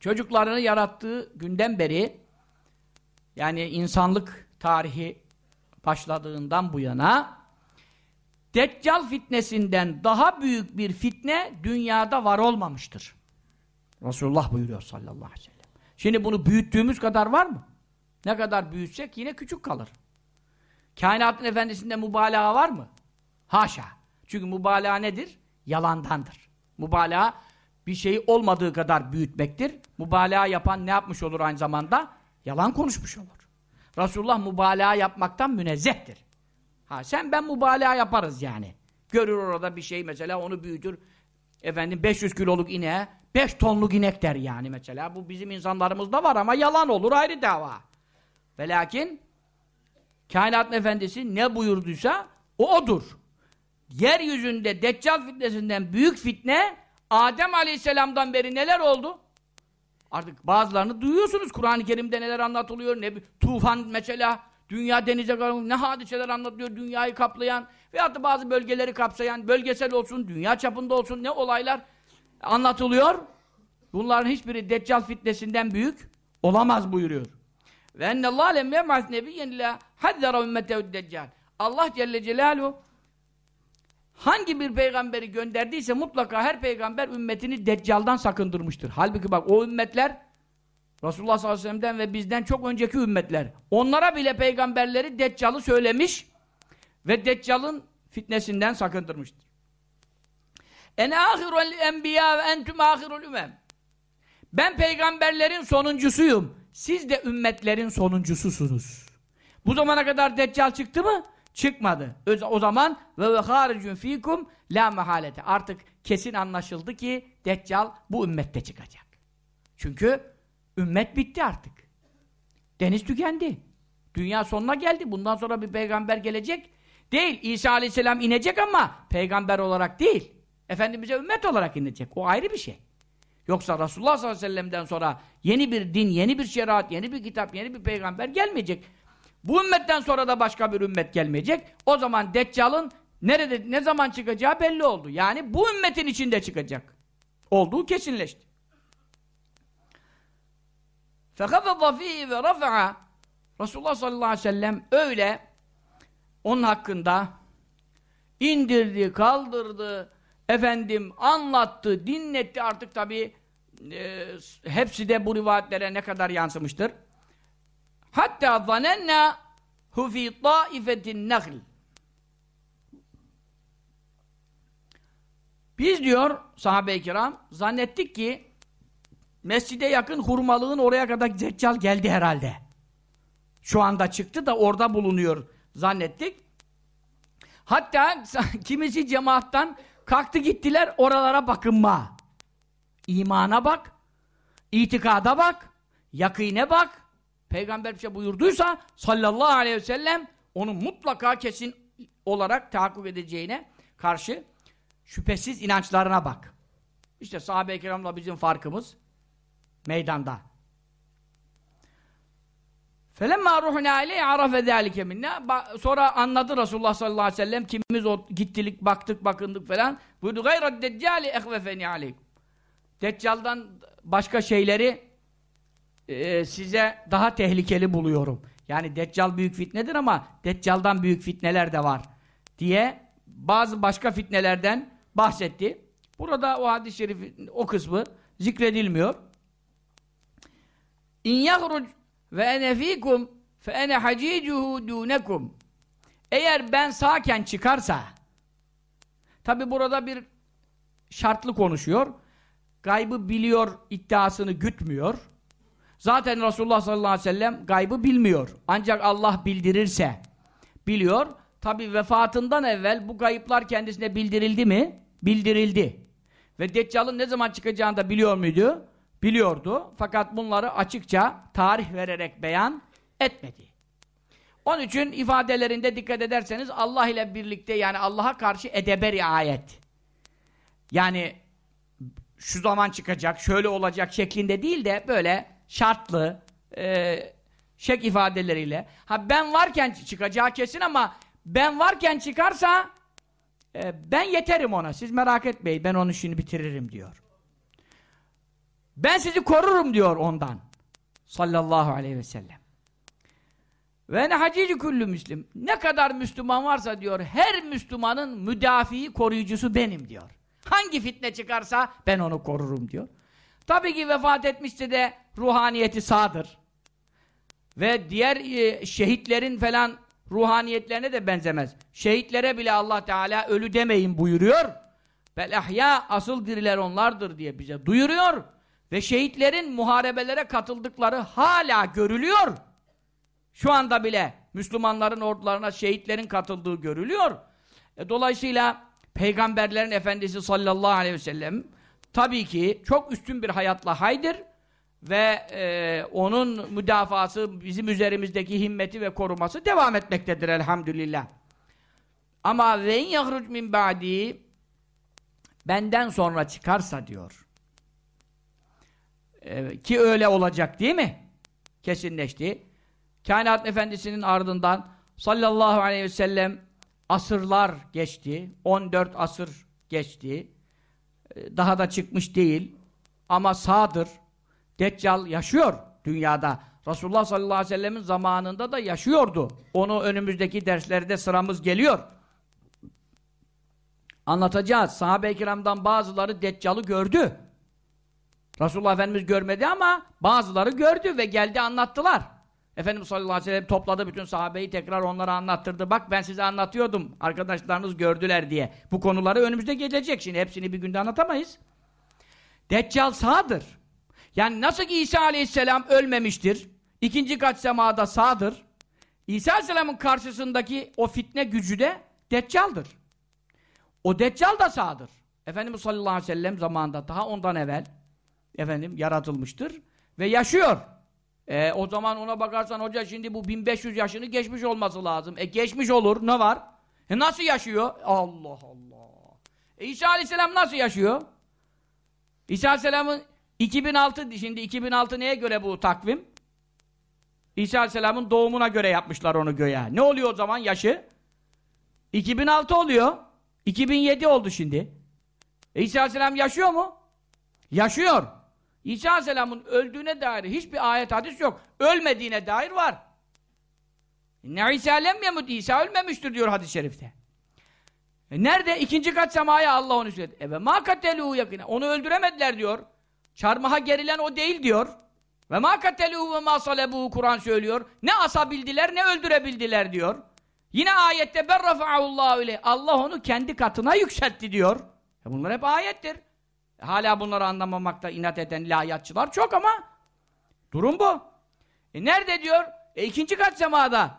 çocuklarını yarattığı günden beri yani insanlık tarihi başladığından bu yana Deccal fitnesinden daha büyük bir fitne dünyada var olmamıştır. Resulullah buyuruyor sallallahu aleyhi ve sellem. Şimdi bunu büyüttüğümüz kadar var mı? Ne kadar büyütsek yine küçük kalır. Kainatın efendisinde mübalağa var mı? Haşa. Çünkü mübalağa nedir? Yalandandır. Mübalağa bir şey olmadığı kadar büyütmektir. Mübalağa yapan ne yapmış olur aynı zamanda? Yalan konuşmuş olur. Resulullah mübalağa yapmaktan münezzehtir. Ha sen ben mübalağa yaparız yani. Görür orada bir şey mesela onu büyütür. Efendim 500 kiloluk ineğe 5 tonluk inek der yani mesela. Bu bizim insanlarımızda var ama yalan olur ayrı dava. Ve lakin kainatın efendisi ne buyurduysa o odur. Yeryüzünde Deccal fitnesinden büyük fitne Adem Aleyhisselam'dan beri neler oldu? Artık bazılarını duyuyorsunuz. Kur'an-ı Kerim'de neler anlatılıyor. Ne tufan mesela dünya denize ne hadiseler anlatılıyor dünyayı kaplayan veyahut da bazı bölgeleri kapsayan bölgesel olsun, dünya çapında olsun ne olaylar anlatılıyor. Bunların hiçbiri Deccal fitnesinden büyük olamaz buyuruyor. Ve ennallâh lem yem'as nebiyyen illa hazzara ümmetehu deccal. Allah Celle Celaluhu hangi bir peygamberi gönderdiyse mutlaka her peygamber ümmetini deccaldan sakındırmıştır. Halbuki bak o ümmetler Resulullah sallallahu aleyhi ve sellem'den ve bizden çok önceki ümmetler. Onlara bile peygamberleri deccalı söylemiş ve deccalın fitnesinden sakındırmıştır. En ahirul enbiya ve entüm ahirul ümem. Ben peygamberlerin sonuncusuyum. Siz de ümmetlerin sonuncususunuz. Bu zamana kadar deccal çıktı mı? Çıkmadı. O zaman ve ve haricun fikum la mahalete. Artık kesin anlaşıldı ki deccal bu ümmette çıkacak. Çünkü ümmet bitti artık. Deniz tükendi. Dünya sonuna geldi. Bundan sonra bir peygamber gelecek. Değil. İsa aleyhisselam inecek ama peygamber olarak değil. Efendimiz'e ümmet olarak inecek. O ayrı bir şey. Yoksa Resulullah sallallahu aleyhi ve sellem'den sonra yeni bir din, yeni bir şeriat, yeni bir kitap, yeni bir peygamber gelmeyecek. Bu ümmetten sonra da başka bir ümmet gelmeyecek. O zaman Deccal'ın nerede, ne zaman çıkacağı belli oldu. Yani bu ümmetin içinde çıkacak. Olduğu kesinleşti. فَخَفَضَ ف۪يهِ وَرَفَعَ Resulullah sallallahu aleyhi ve sellem öyle onun hakkında indirdi, kaldırdı, efendim anlattı, dinletti artık tabi e, hepsi de bu rivayetlere ne kadar yansımıştır. Hatta zanenna hu fi taifetin nahl. Biz diyor sahabe-i kiram zannettik ki mescide yakın hurmalığın oraya kadar Deccal geldi herhalde. Şu anda çıktı da orada bulunuyor zannettik. Hatta kimisi cemaattan kalktı gittiler oralara bakınma. İmana bak, itikada bak, yakine bak. Peygamber bir şey buyurduysa sallallahu aleyhi ve sellem onu mutlaka kesin olarak tahakkuk edeceğine karşı şüphesiz inançlarına bak. İşte sahabe-i kiramla bizim farkımız meydanda. Felemma ruhuna ile arafe zâlike minna. Sonra anladı Resulullah sallallahu aleyhi ve sellem kimimiz o gittilik, baktık, bakındık falan. Buyurdu gayrad deccali ehvefeni aleykum. Deccal'dan başka şeyleri e, size daha tehlikeli buluyorum. Yani deccal büyük fitnedir ama deccaldan büyük fitneler de var diye bazı başka fitnelerden bahsetti. Burada o hadis-i şerifin o kısmı zikredilmiyor. İn yahruc ve ene fikum fe ene hacicuhu dunekum. Eğer ben sağken çıkarsa tabi burada bir şartlı konuşuyor. Gaybı biliyor iddiasını gütmüyor. Zaten Resulullah sallallahu aleyhi ve sellem gaybı bilmiyor. Ancak Allah bildirirse biliyor. Tabi vefatından evvel bu gayıplar kendisine bildirildi mi? Bildirildi. Ve Deccal'ın ne zaman çıkacağını da biliyor muydu? Biliyordu. Fakat bunları açıkça tarih vererek beyan etmedi. Onun için ifadelerinde dikkat ederseniz Allah ile birlikte yani Allah'a karşı edebe riayet. Yani şu zaman çıkacak, şöyle olacak şeklinde değil de böyle şartlı e, şek ifadeleriyle. Ha ben varken çıkacağı kesin ama ben varken çıkarsa e, ben yeterim ona. Siz merak etmeyin. Ben onun işini bitiririm diyor. Ben sizi korurum diyor ondan. Sallallahu aleyhi ve sellem. Ve ne hacici kullu müslim. Ne kadar Müslüman varsa diyor, her Müslümanın müdafiği, koruyucusu benim diyor. Hangi fitne çıkarsa ben onu korurum diyor. Tabii ki vefat etmişse de ruhaniyeti sağdır. Ve diğer e, şehitlerin falan ruhaniyetlerine de benzemez. Şehitlere bile Allah Teala ölü demeyin buyuruyor. Bel ahya asıl diriler onlardır diye bize duyuruyor. Ve şehitlerin muharebelere katıldıkları hala görülüyor. Şu anda bile Müslümanların ordularına şehitlerin katıldığı görülüyor. E, dolayısıyla peygamberlerin efendisi sallallahu aleyhi ve sellem tabii ki çok üstün bir hayatla haydır ve e, onun müdafası, bizim üzerimizdeki himmeti ve koruması devam etmektedir elhamdülillah. Ama ve yahruc min ba'di benden sonra çıkarsa diyor. E, ki öyle olacak değil mi? Kesinleşti. Kainat Efendisi'nin ardından sallallahu aleyhi ve sellem asırlar geçti. 14 asır geçti. E, daha da çıkmış değil. Ama sağdır. Deccal yaşıyor dünyada. Resulullah sallallahu aleyhi ve sellemin zamanında da yaşıyordu. Onu önümüzdeki derslerde sıramız geliyor. Anlatacağız. Sahabe-i kiramdan bazıları Deccal'ı gördü. Resulullah Efendimiz görmedi ama bazıları gördü ve geldi anlattılar. Efendimiz sallallahu aleyhi ve sellem topladı bütün sahabeyi tekrar onlara anlattırdı. Bak ben size anlatıyordum. Arkadaşlarınız gördüler diye. Bu konuları önümüzde gelecek. Şimdi hepsini bir günde anlatamayız. Deccal sağdır. Yani nasıl ki İsa aleyhisselam ölmemiştir. ikinci kaç semada sağdır. İsa aleyhisselamın karşısındaki o fitne gücü de Deccal'dır. O Deccal da sağdır. Efendimiz sallallahu aleyhi ve sellem zamanında daha ondan evvel efendim yaratılmıştır ve yaşıyor. E, o zaman ona bakarsan hoca şimdi bu 1500 yaşını geçmiş olması lazım. E geçmiş olur. Ne var? E nasıl yaşıyor? Allah Allah. E İsa Aleyhisselam nasıl yaşıyor? İsa Aleyhisselam'ın 2006 şimdi 2006 neye göre bu takvim? İsa Aleyhisselam'ın doğumuna göre yapmışlar onu göğe. Ne oluyor o zaman yaşı? 2006 oluyor. 2007 oldu şimdi. E İsa Aleyhisselam yaşıyor mu? Yaşıyor. İsa Aleyhisselam'ın öldüğüne dair hiçbir ayet hadis yok. Ölmediğine dair var. Ne İsa lem yemut İsa ölmemiştir diyor hadis-i şerifte. E nerede? İkinci kat semaya Allah onu söyledi. E ve ma kateluhu yakine. Onu öldüremediler diyor. Çarmıha gerilen o değil diyor. Ve ma kateluhu ve ma salebuhu Kur'an söylüyor. Ne asabildiler ne öldürebildiler diyor. Yine ayette berrafa'ullahu ile Allah onu kendi katına yükseltti diyor. E bunlar hep ayettir. Hala bunları anlamamakta inat eden ilahiyatçılar çok ama durum bu. E nerede diyor? E ikinci kat semada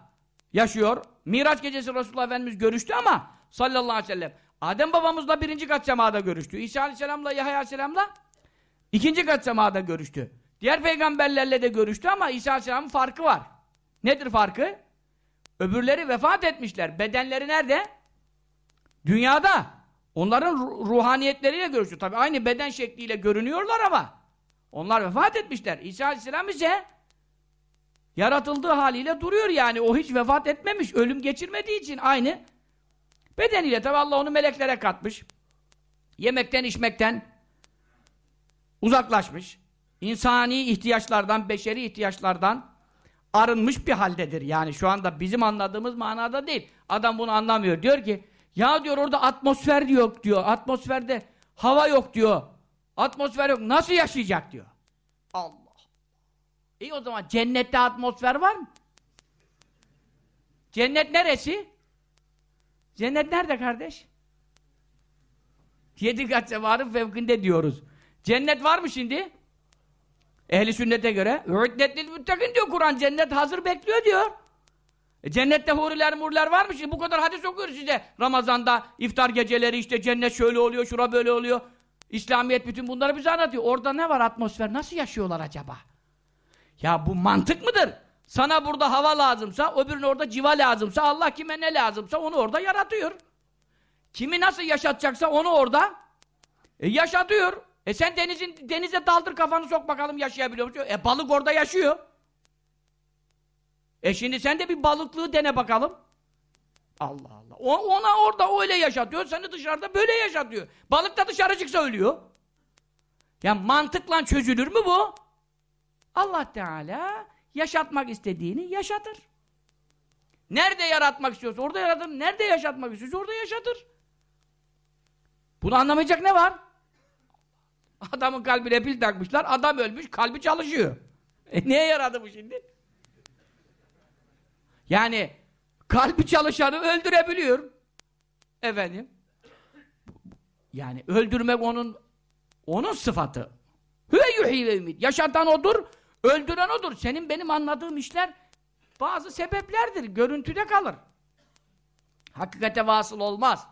yaşıyor. Miraç gecesi Resulullah Efendimiz görüştü ama sallallahu aleyhi ve sellem. Adem babamızla birinci kat semada görüştü. İsa aleyhisselamla Yahya aleyhisselamla ikinci kat semada görüştü. Diğer peygamberlerle de görüştü ama İsa aleyhisselamın farkı var. Nedir farkı? Öbürleri vefat etmişler. Bedenleri nerede? Dünyada. Onların ruhaniyetleriyle görüştü. Tabi aynı beden şekliyle görünüyorlar ama onlar vefat etmişler. İsa aleyhisselam ise yaratıldığı haliyle duruyor yani. O hiç vefat etmemiş. Ölüm geçirmediği için aynı bedeniyle. Tabi Allah onu meleklere katmış. Yemekten içmekten uzaklaşmış. İnsani ihtiyaçlardan, beşeri ihtiyaçlardan arınmış bir haldedir. Yani şu anda bizim anladığımız manada değil. Adam bunu anlamıyor. Diyor ki ya diyor orada atmosfer yok diyor. Atmosferde hava yok diyor. Atmosfer yok. Nasıl yaşayacak diyor. Allah. İyi o zaman cennette atmosfer var mı? Cennet neresi? Cennet nerede kardeş? Yedi kat sevarın fevkinde diyoruz. Cennet var mı şimdi? Ehli sünnete göre. Ü'ddetlil müttakin diyor Kur'an. Cennet hazır bekliyor diyor. E cennette huriler murler var mı şimdi? Bu kadar hadis okuyoruz size. Ramazan'da iftar geceleri işte cennet şöyle oluyor, şura böyle oluyor. İslamiyet bütün bunları bize anlatıyor. Orada ne var atmosfer? Nasıl yaşıyorlar acaba? Ya bu mantık mıdır? Sana burada hava lazımsa, öbürüne orada civa lazımsa, Allah kime ne lazımsa onu orada yaratıyor. Kimi nasıl yaşatacaksa onu orada e, yaşatıyor. E sen denizin denize daldır kafanı sok bakalım yaşayabiliyor musun? E balık orada yaşıyor. E şimdi sen de bir balıklığı dene bakalım. Allah Allah. O, ona orada öyle yaşatıyor, seni dışarıda böyle yaşatıyor. Balık da dışarı çıksa ölüyor. Ya mantıkla çözülür mü bu? Allah Teala yaşatmak istediğini yaşatır. Nerede yaratmak istiyorsa orada yaratır. Nerede yaşatmak istiyorsa orada yaşatır. Bunu anlamayacak ne var? Adamın kalbine pil takmışlar, adam ölmüş, kalbi çalışıyor. E niye yaradı bu şimdi? Yani kalbi çalışanı öldürebiliyor. Efendim? Yani öldürmek onun onun sıfatı. Hüve yuhi ve ümit. Yaşatan odur, öldüren odur. Senin benim anladığım işler bazı sebeplerdir. Görüntüde kalır. Hakikate vasıl olmaz.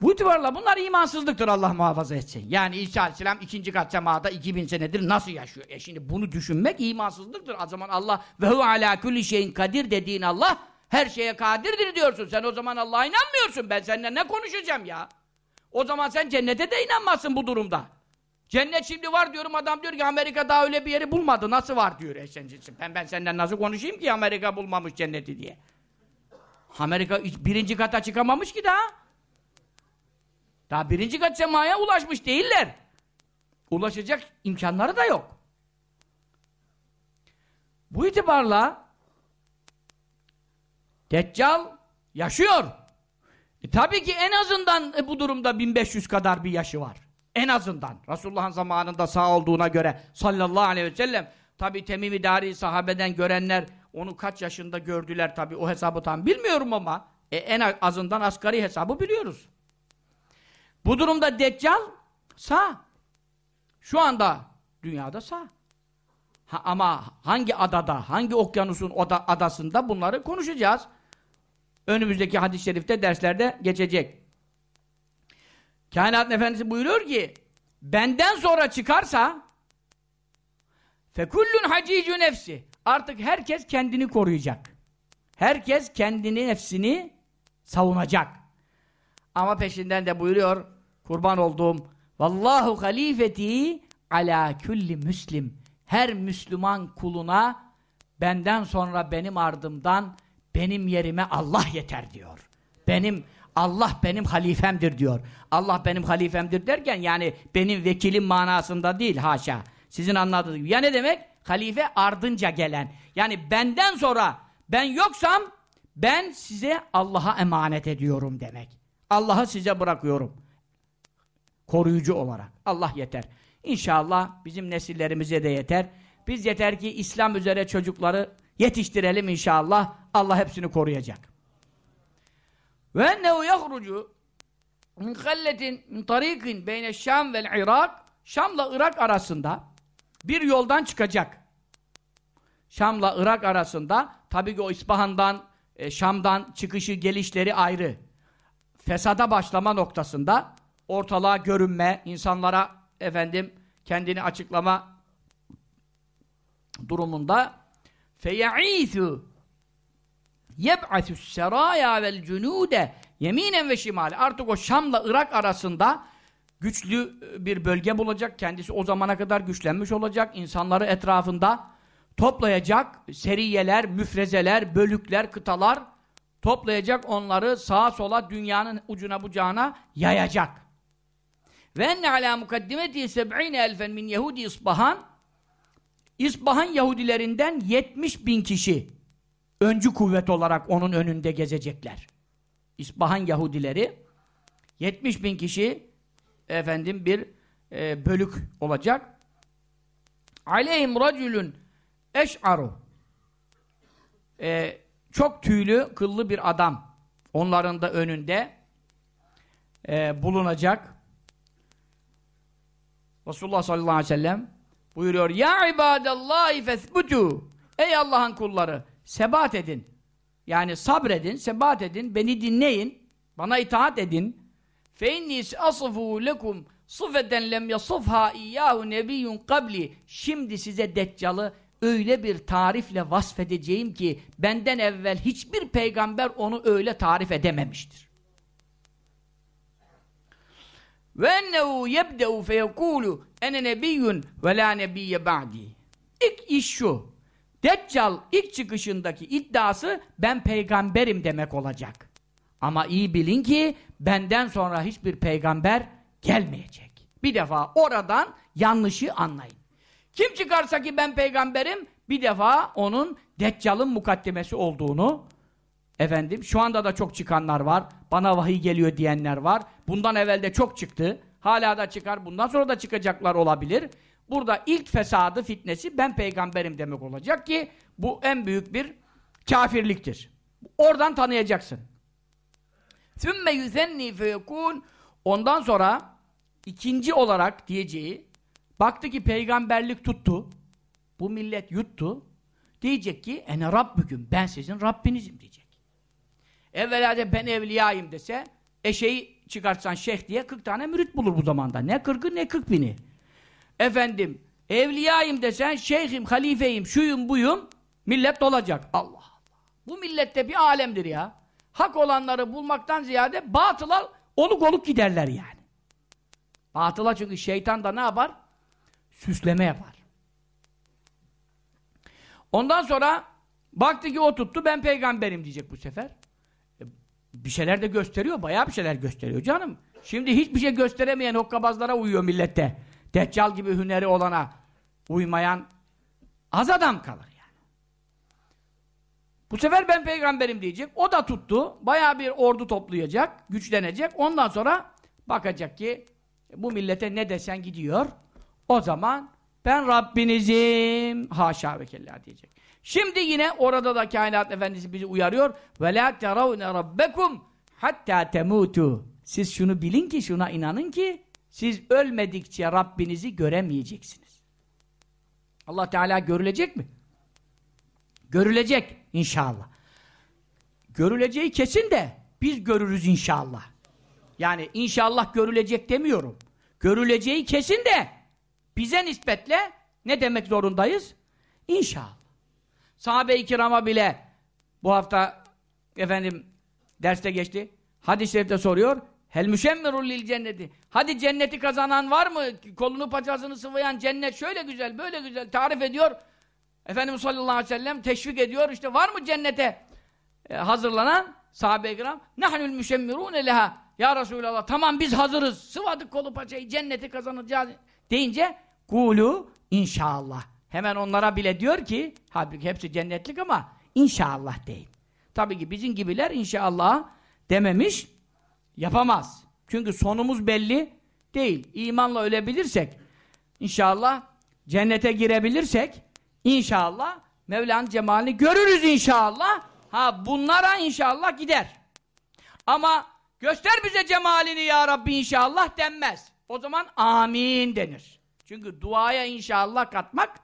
Bu itibarla bunlar imansızlıktır Allah muhafaza etsin. Yani İsa Aleyhisselam ikinci kat semada 2000 senedir nasıl yaşıyor? E şimdi bunu düşünmek imansızlıktır. O zaman Allah ve hu ala kulli şeyin kadir dediğin Allah her şeye kadirdir diyorsun. Sen o zaman Allah'a inanmıyorsun. Ben seninle ne konuşacağım ya? O zaman sen cennete de inanmazsın bu durumda. Cennet şimdi var diyorum adam diyor ki Amerika daha öyle bir yeri bulmadı. Nasıl var diyor. E sen, ben, ben senden nasıl konuşayım ki Amerika bulmamış cenneti diye. Amerika birinci kata çıkamamış ki daha. Daha birinci kat semaya ulaşmış değiller. Ulaşacak imkanları da yok. Bu itibarla Deccal yaşıyor. E, tabii ki en azından e, bu durumda 1500 kadar bir yaşı var. En azından. Resulullah'ın zamanında sağ olduğuna göre sallallahu aleyhi ve sellem tabi Temim-i Dari sahabeden görenler onu kaç yaşında gördüler tabi o hesabı tam bilmiyorum ama e, en azından asgari hesabı biliyoruz. Bu durumda Deccal sağ. Şu anda dünyada sağ. Ha, ama hangi adada, hangi okyanusun oda, adasında bunları konuşacağız. Önümüzdeki hadis-i şerifte derslerde geçecek. Kainat Efendisi buyuruyor ki benden sonra çıkarsa fekullun hacicü nefsi artık herkes kendini koruyacak. Herkes kendini nefsini savunacak. Ama peşinden de buyuruyor kurban olduğum vallahu halifeti ala külli müslim her Müslüman kuluna benden sonra benim ardımdan benim yerime Allah yeter diyor. Benim Allah benim halifemdir diyor. Allah benim halifemdir derken yani benim vekilim manasında değil haşa. Sizin anladığınız gibi. Ya ne demek? Halife ardınca gelen. Yani benden sonra ben yoksam ben size Allah'a emanet ediyorum demek. Allah'ı size bırakıyorum. Koruyucu olarak. Allah yeter. İnşallah bizim nesillerimize de yeter. Biz yeter ki İslam üzere çocukları yetiştirelim inşallah. Allah hepsini koruyacak. Ve ennehu yahrucu min kalletin min tarikin beyne Şam vel Irak Şam'la Irak arasında bir yoldan çıkacak. Şam'la Irak arasında tabii ki o İspahan'dan e, Şam'dan çıkışı gelişleri ayrı. Fesada başlama noktasında ortalığa görünme, insanlara efendim kendini açıklama durumunda feya'isu yeb'atü seraya vel cunude yeminen ve şimale artık o Şam'la Irak arasında güçlü bir bölge bulacak. Kendisi o zamana kadar güçlenmiş olacak. insanları etrafında toplayacak. Seriyeler, müfrezeler, bölükler, kıtalar toplayacak. Onları sağa sola dünyanın ucuna bucağına yayacak. Ve enne alâ mukaddimeti seb'ine elfen min Yehudi İsbahan İsbahan Yahudilerinden 70 bin kişi öncü kuvvet olarak onun önünde gezecekler. İsbahan Yahudileri 70 bin kişi efendim bir e, bölük olacak. Aleyhim racülün eş'aru e, çok tüylü, kıllı bir adam onların da önünde e, bulunacak. Resulullah sallallahu aleyhi ve sellem buyuruyor Ya ibadallahi fesbutu Ey Allah'ın kulları sebat edin. Yani sabredin, sebat edin, beni dinleyin, bana itaat edin. Fe inni asfu lekum sıfeten lem yasıfha iyyahu nebiyyun qabli. Şimdi size Deccal'ı öyle bir tarifle vasfedeceğim ki benden evvel hiçbir peygamber onu öyle tarif edememiştir. Ve ennehu yebde'u feyekulu ene nebiyyun ve la nebiyye ba'di. İlk iş şu. Deccal ilk çıkışındaki iddiası ben peygamberim demek olacak. Ama iyi bilin ki benden sonra hiçbir peygamber gelmeyecek. Bir defa oradan yanlışı anlayın. Kim çıkarsa ki ben peygamberim bir defa onun Deccal'ın mukaddemesi olduğunu Efendim şu anda da çok çıkanlar var. Bana vahiy geliyor diyenler var. Bundan evvel de çok çıktı. Hala da çıkar. Bundan sonra da çıkacaklar olabilir. Burada ilk fesadı, fitnesi ben peygamberim demek olacak ki bu en büyük bir kafirliktir. Oradan tanıyacaksın. Sümme yüzenni feyekûn Ondan sonra ikinci olarak diyeceği baktı ki peygamberlik tuttu. Bu millet yuttu. Diyecek ki ene rabbüküm ben sizin Rabbinizim diyecek. Evvela de ben evliyayım dese eşeği çıkartsan şeyh diye 40 tane mürit bulur bu zamanda. Ne 40'ı ne 40 bini. Efendim evliyayım desen şeyhim, halifeyim, şuyum buyum millet dolacak. Allah Allah. Bu millette bir alemdir ya. Hak olanları bulmaktan ziyade batıla oluk oluk giderler yani. Batıla çünkü şeytan da ne yapar? Süsleme yapar. Ondan sonra baktı ki o tuttu ben peygamberim diyecek bu sefer. Bir şeyler de gösteriyor, bayağı bir şeyler gösteriyor canım. Şimdi hiçbir şey gösteremeyen hokkabazlara uyuyor millette. Deccal gibi hüneri olana uymayan az adam kalır yani. Bu sefer ben peygamberim diyecek. O da tuttu. Bayağı bir ordu toplayacak, güçlenecek. Ondan sonra bakacak ki bu millete ne desen gidiyor. O zaman ben Rabbinizim. Haşa ve kella diyecek. Şimdi yine orada da kainat efendisi bizi uyarıyor. Ve la teravne rabbekum hatta temutu. Siz şunu bilin ki, şuna inanın ki siz ölmedikçe Rabbinizi göremeyeceksiniz. Allah Teala görülecek mi? Görülecek inşallah. Görüleceği kesin de biz görürüz inşallah. Yani inşallah görülecek demiyorum. Görüleceği kesin de bize nispetle ne demek zorundayız? İnşallah. Sahabe-i kirama bile bu hafta efendim derste geçti. Hadis-i şerifte soruyor. Hel müşemmirul lil cenneti. Hadi cenneti kazanan var mı? Kolunu paçasını sıvayan cennet şöyle güzel, böyle güzel tarif ediyor. Efendimiz sallallahu aleyhi ve sellem teşvik ediyor. İşte var mı cennete e, hazırlanan sahabe-i kiram? Nahnul müşemmirune leha. Ya Resulallah tamam biz hazırız. Sıvadık kolu paçayı cenneti kazanacağız deyince kulu inşallah. Hemen onlara bile diyor ki halbuki hepsi cennetlik ama inşallah deyin. Tabii ki bizim gibiler inşallah dememiş yapamaz. Çünkü sonumuz belli değil. İmanla ölebilirsek inşallah cennete girebilirsek inşallah Mevla'nın cemalini görürüz inşallah. Ha bunlara inşallah gider. Ama göster bize cemalini ya Rabbi inşallah denmez. O zaman amin denir. Çünkü duaya inşallah katmak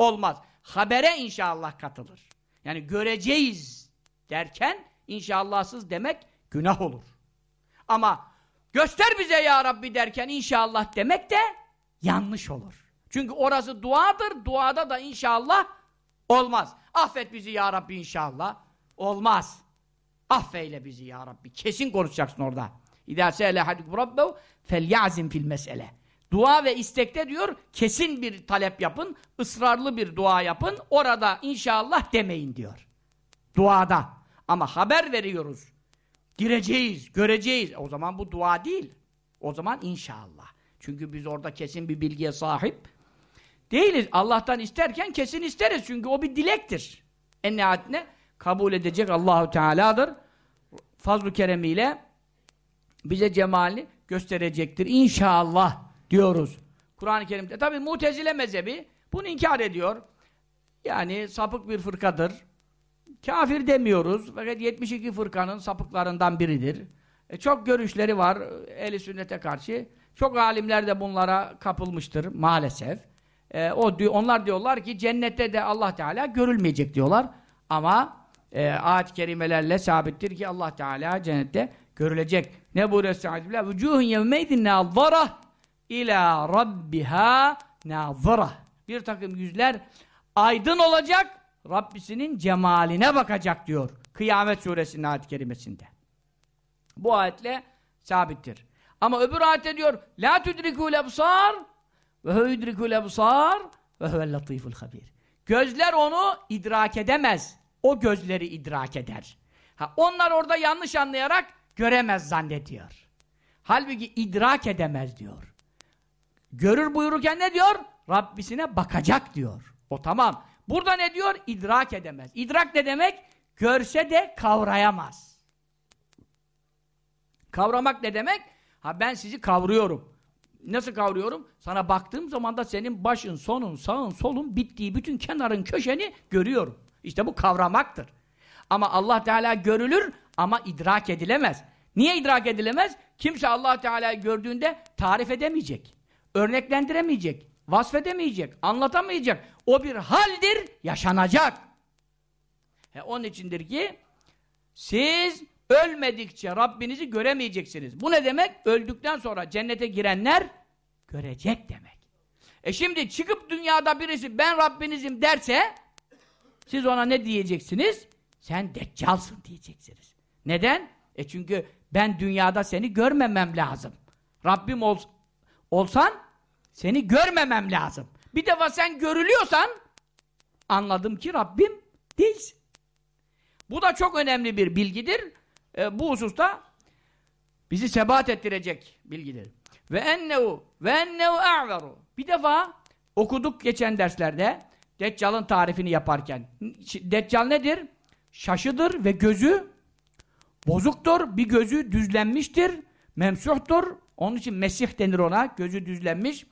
olmaz. Habere inşallah katılır. Yani göreceğiz derken inşallahsız demek günah olur. Ama göster bize ya Rabbi derken inşallah demek de yanlış olur. Çünkü orası duadır. Duada da inşallah olmaz. Affet bizi ya Rabbi inşallah. Olmaz. Affeyle bizi ya Rabbi. Kesin konuşacaksın orada. İdâ se'ele hadikum rabbehu felyazim fil mesele. Dua ve istekte diyor kesin bir talep yapın, ısrarlı bir dua yapın. Orada inşallah demeyin diyor. Duada. Ama haber veriyoruz. Gireceğiz, göreceğiz. O zaman bu dua değil. O zaman inşallah. Çünkü biz orada kesin bir bilgiye sahip değiliz. Allah'tan isterken kesin isteriz. Çünkü o bir dilektir. En nihayetinde kabul edecek Allahu Teala'dır. Fazl-ı keremiyle bize cemali gösterecektir. İnşallah diyoruz. Kur'an-ı Kerim'de. Tabi Mutezile mezhebi bunu inkar ediyor. Yani sapık bir fırkadır. Kafir demiyoruz. Fakat 72 fırkanın sapıklarından biridir. E, çok görüşleri var eli sünnete karşı. Çok alimler de bunlara kapılmıştır maalesef. E, o onlar diyorlar ki cennette de Allah Teala görülmeyecek diyorlar. Ama e, ayet-i kerimelerle sabittir ki Allah Teala cennette görülecek. Ne buyuruyor Estaizu billah? Vücuhun yevmeydin nâzzara ila rabbiha nâzara. Bir takım yüzler aydın olacak, Rabbisinin cemaline bakacak diyor. Kıyamet suresinin ayet-i kerimesinde. Bu ayetle sabittir. Ama öbür ayette diyor La tudrikul ebsar ve hu yudrikul ebsar ve huvel latiful habir. Gözler onu idrak edemez. O gözleri idrak eder. Ha, onlar orada yanlış anlayarak göremez zannediyor. Halbuki idrak edemez diyor. Görür buyururken ne diyor? Rabbisine bakacak diyor. O tamam. Burada ne diyor? İdrak edemez. İdrak ne demek? Görse de kavrayamaz. Kavramak ne demek? Ha ben sizi kavruyorum. Nasıl kavruyorum? Sana baktığım zaman da senin başın, sonun, sağın, solun bittiği bütün kenarın, köşeni görüyorum. İşte bu kavramaktır. Ama Allah Teala görülür ama idrak edilemez. Niye idrak edilemez? Kimse Allah Teala'yı gördüğünde tarif edemeyecek. Örneklendiremeyecek. Vasfedemeyecek. Anlatamayacak. O bir haldir, yaşanacak. He, onun içindir ki siz ölmedikçe Rabbinizi göremeyeceksiniz. Bu ne demek? Öldükten sonra cennete girenler görecek demek. E şimdi çıkıp dünyada birisi ben Rabbinizim derse siz ona ne diyeceksiniz? Sen deccalsın diyeceksiniz. Neden? E çünkü ben dünyada seni görmemem lazım. Rabbim ol, olsan seni görmemem lazım. Bir defa sen görülüyorsan anladım ki Rabbim değilsin. Bu da çok önemli bir bilgidir. E, bu hususta bizi sebat ettirecek bilgidir. Ve ennehu ve ennehu a'veru. Bir defa okuduk geçen derslerde Deccal'ın tarifini yaparken. Deccal nedir? Şaşıdır ve gözü bozuktur. Bir gözü düzlenmiştir. Memsuhtur. Onun için Mesih denir ona. Gözü düzlenmiş.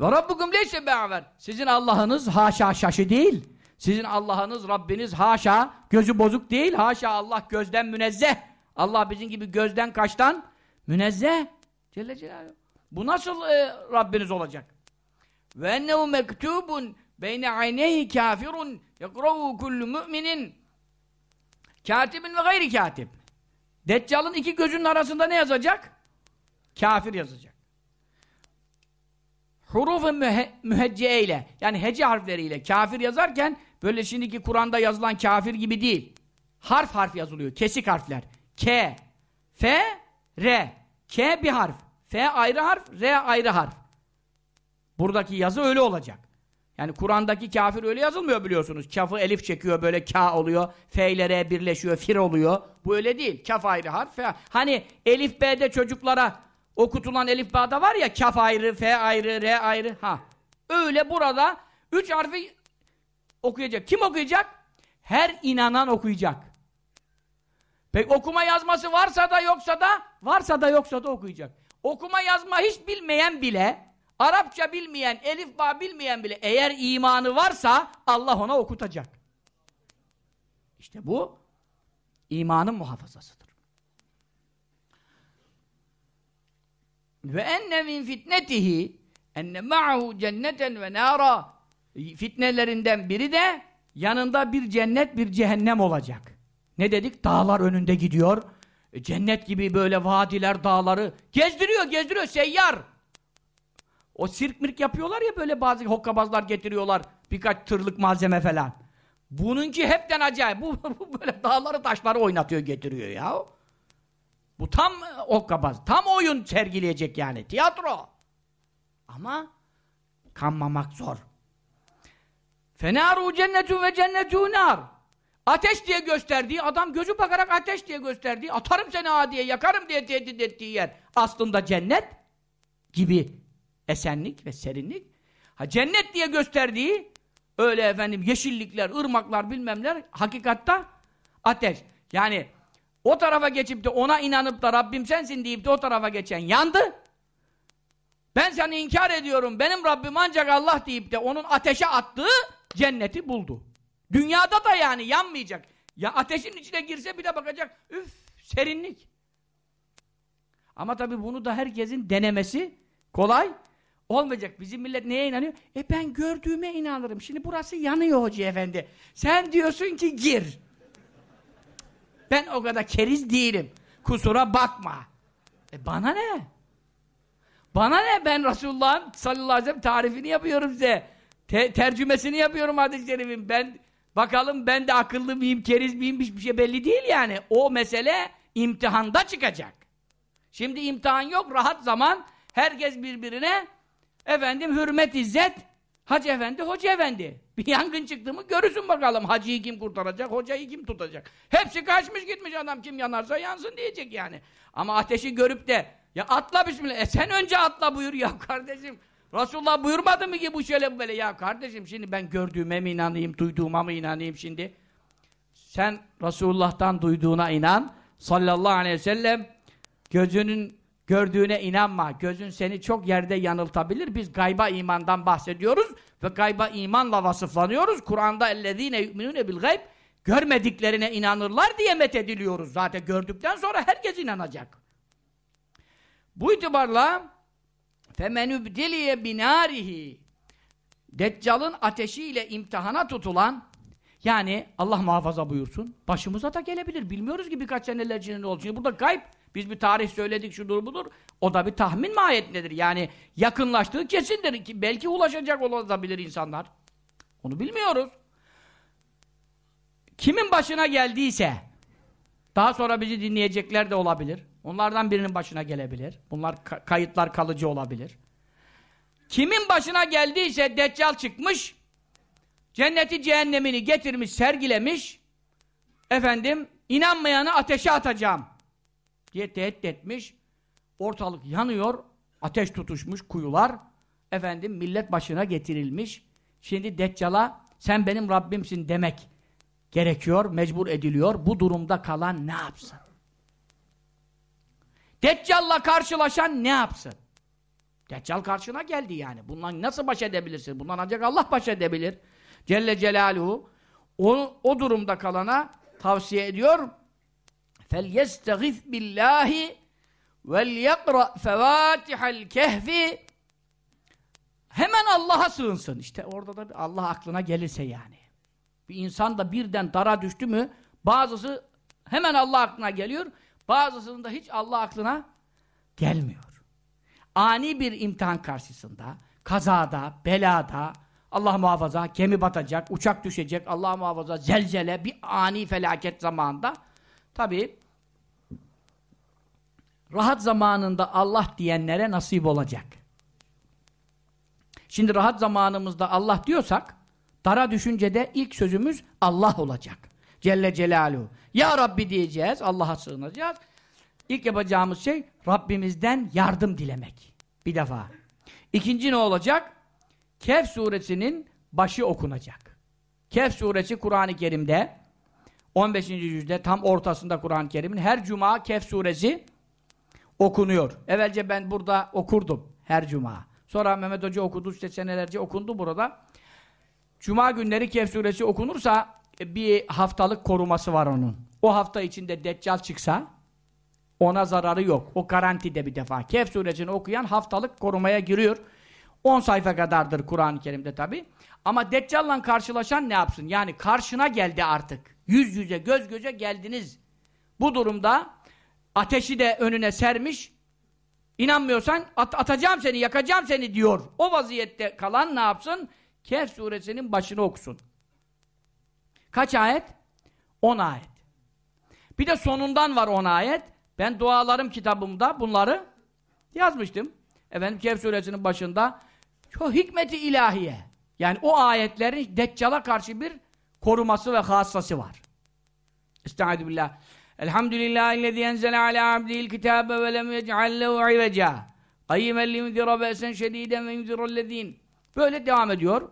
Ve Rabbukum leyse be'aver. Sizin Allah'ınız haşa şaşı değil. Sizin Allah'ınız, Rabbiniz haşa gözü bozuk değil. Haşa Allah gözden münezzeh. Allah bizim gibi gözden kaçtan münezzeh. Celle Celaluhu. Bu nasıl e, Rabbiniz olacak? Ve ennehu mektubun beyne ayneyhi kafirun yekravu kullu müminin katibin ve gayri katib. Deccal'ın iki gözünün arasında ne yazacak? Kafir yazacak. Huruf-u mühecce ile yani hece harfleriyle kafir yazarken böyle şimdiki Kur'an'da yazılan kafir gibi değil. Harf harf yazılıyor. Kesik harfler. K, F, R. K bir harf. F ayrı harf, R ayrı harf. Buradaki yazı öyle olacak. Yani Kur'an'daki kafir öyle yazılmıyor biliyorsunuz. Kafı elif çekiyor böyle ka oluyor. F ile R birleşiyor, fir oluyor. Bu öyle değil. Kaf ayrı harf. F. Hani elif B'de çocuklara okutulan elif B'da var ya kaf ayrı, F ayrı, R ayrı. Ha. Öyle burada üç harfi okuyacak. Kim okuyacak? Her inanan okuyacak. Peki okuma yazması varsa da yoksa da varsa da yoksa da okuyacak. Okuma yazma hiç bilmeyen bile Arapça bilmeyen, elif ba bilmeyen bile eğer imanı varsa Allah ona okutacak. İşte bu imanın muhafazasıdır. Ve enne min fitnetihi enne ma'hu cenneten ve nara fitnelerinden biri de yanında bir cennet bir cehennem olacak. Ne dedik? Dağlar önünde gidiyor. E, cennet gibi böyle vadiler dağları gezdiriyor gezdiriyor seyyar. O sirk mirk yapıyorlar ya böyle bazı hokkabazlar getiriyorlar birkaç tırlık malzeme falan. Bununki hepten acayip. Bu, bu böyle dağları taşları oynatıyor getiriyor ya. Bu tam hokkabaz. Tam oyun sergileyecek yani. Tiyatro. Ama kanmamak zor. Fenaru cennetu ve cennetu nar. Ateş diye gösterdiği, adam gözü bakarak ateş diye gösterdiği, atarım seni ha diye, yakarım diye tehdit ettiği yer. Aslında cennet gibi esenlik ve serinlik. Ha cennet diye gösterdiği öyle efendim yeşillikler, ırmaklar bilmemler hakikatta ateş. Yani o tarafa geçip de ona inanıp da Rabbim sensin deyip de o tarafa geçen yandı. Ben seni inkar ediyorum. Benim Rabbim ancak Allah deyip de onun ateşe attığı cenneti buldu. Dünyada da yani yanmayacak. Ya ateşin içine girse bile bakacak. Üf serinlik. Ama tabii bunu da herkesin denemesi kolay olmayacak. Bizim millet neye inanıyor? E ben gördüğüme inanırım. Şimdi burası yanıyor hoca efendi. Sen diyorsun ki gir. Ben o kadar keriz değilim. Kusura bakma. E bana ne? Bana ne? Ben Resulullah'ın sallallahu aleyhi ve sellem tarifini yapıyorum size. Te tercümesini yapıyorum hadis-i. Ben bakalım ben de akıllı mıyım, keriz miyim hiçbir şey belli değil yani. O mesele imtihanda çıkacak. Şimdi imtihan yok, rahat zaman. Herkes birbirine efendim hürmet, izzet. Hacı efendi, hoca efendi. Bir yangın çıktı mı görürsün bakalım. Hacıyı kim kurtaracak, hocayı kim tutacak. Hepsi kaçmış gitmiş adam kim yanarsa yansın diyecek yani. Ama ateşi görüp de ya atla bismillah. E sen önce atla buyur ya kardeşim. Resulullah buyurmadı mı ki bu şöyle böyle ya kardeşim şimdi ben gördüğüme mi inanayım, duyduğuma mı inanayım şimdi? Sen Resulullah'tan duyduğuna inan. Sallallahu aleyhi ve sellem gözünün Gördüğüne inanma. Gözün seni çok yerde yanıltabilir. Biz gayba imandan bahsediyoruz ve gayba imanla vasıflanıyoruz. Kur'an'da ellezine yu'minune bil gayb görmediklerine inanırlar diye met ediliyoruz. Zaten gördükten sonra herkes inanacak. Bu itibarla femen übdiliye binarihi Deccal'ın ateşiyle imtihana tutulan yani Allah muhafaza buyursun başımıza da gelebilir. Bilmiyoruz ki birkaç seneler içinde ne olacak. Burada gayb biz bir tarih söyledik şudur budur. O da bir tahmin mahiyetlidir. Yani yakınlaştığı kesindir. ki Belki ulaşacak olabilir insanlar. Onu bilmiyoruz. Kimin başına geldiyse daha sonra bizi dinleyecekler de olabilir. Onlardan birinin başına gelebilir. Bunlar ka kayıtlar kalıcı olabilir. Kimin başına geldiyse Deccal çıkmış, cenneti cehennemini getirmiş, sergilemiş, efendim, inanmayanı ateşe atacağım diye tehdit etmiş. Ortalık yanıyor, ateş tutuşmuş kuyular, efendim, millet başına getirilmiş. Şimdi Deccal'a sen benim Rabbimsin demek gerekiyor, mecbur ediliyor. Bu durumda kalan ne yapsın? Deccal'la karşılaşan ne yapsın? Deccal karşına geldi yani. Bundan nasıl baş edebilirsin? Bundan ancak Allah baş edebilir. Celle Celaluhu o, o durumda kalana tavsiye ediyor. فَلْيَسْتَغِثْ بِاللّٰهِ وَلْيَقْرَأْ فَوَاتِحَ الْكَهْفِ Hemen Allah'a sığınsın. İşte orada da Allah aklına gelirse yani. Bir insan da birden dara düştü mü bazısı hemen Allah aklına geliyor. Bazısının da hiç Allah aklına gelmiyor. Ani bir imtihan karşısında, kazada, belada, Allah muhafaza, gemi batacak, uçak düşecek, Allah muhafaza, zelzele, bir ani felaket zamanında tabi rahat zamanında Allah diyenlere nasip olacak. Şimdi rahat zamanımızda Allah diyorsak, dara düşüncede ilk sözümüz Allah olacak. Celle Celaluhu. Ya Rabbi diyeceğiz, Allah'a sığınacağız. İlk yapacağımız şey Rabbimizden yardım dilemek. Bir defa. İkinci ne olacak? Kehf suresinin başı okunacak. Kehf suresi Kur'an-ı Kerim'de 15. yüzde tam ortasında Kur'an-ı Kerim'in her cuma Kehf suresi okunuyor. Evvelce ben burada okurdum her cuma. Sonra Mehmet Hoca okudu işte senelerce okundu burada. Cuma günleri Kehf suresi okunursa e, bir haftalık koruması var onun. O hafta içinde Deccal çıksa ona zararı yok. O garantide bir defa. Kehf suresini okuyan haftalık korumaya giriyor. 10 sayfa kadardır Kur'an-ı Kerim'de tabi. Ama Deccal'la karşılaşan ne yapsın? Yani karşına geldi artık. Yüz yüze, göz göze geldiniz. Bu durumda ateşi de önüne sermiş. İnanmıyorsan at atacağım seni, yakacağım seni diyor. O vaziyette kalan ne yapsın? Kehf suresinin başını okusun. Kaç ayet? 10 ayet. Bir de sonundan var 10 ayet. Ben dualarım kitabımda bunları yazmıştım. Efendim Kehf suresinin başında çok hikmeti ilahiye. Yani o ayetlerin Deccal'a karşı bir koruması ve hassası var. Estaizu billah. Elhamdülillahillezî enzele alâ abdihil kitâbe ve lem yec'allehu ivecâ. Qayyimen limzira be'sen şedîden ve yunzirallezîn. Böyle devam ediyor.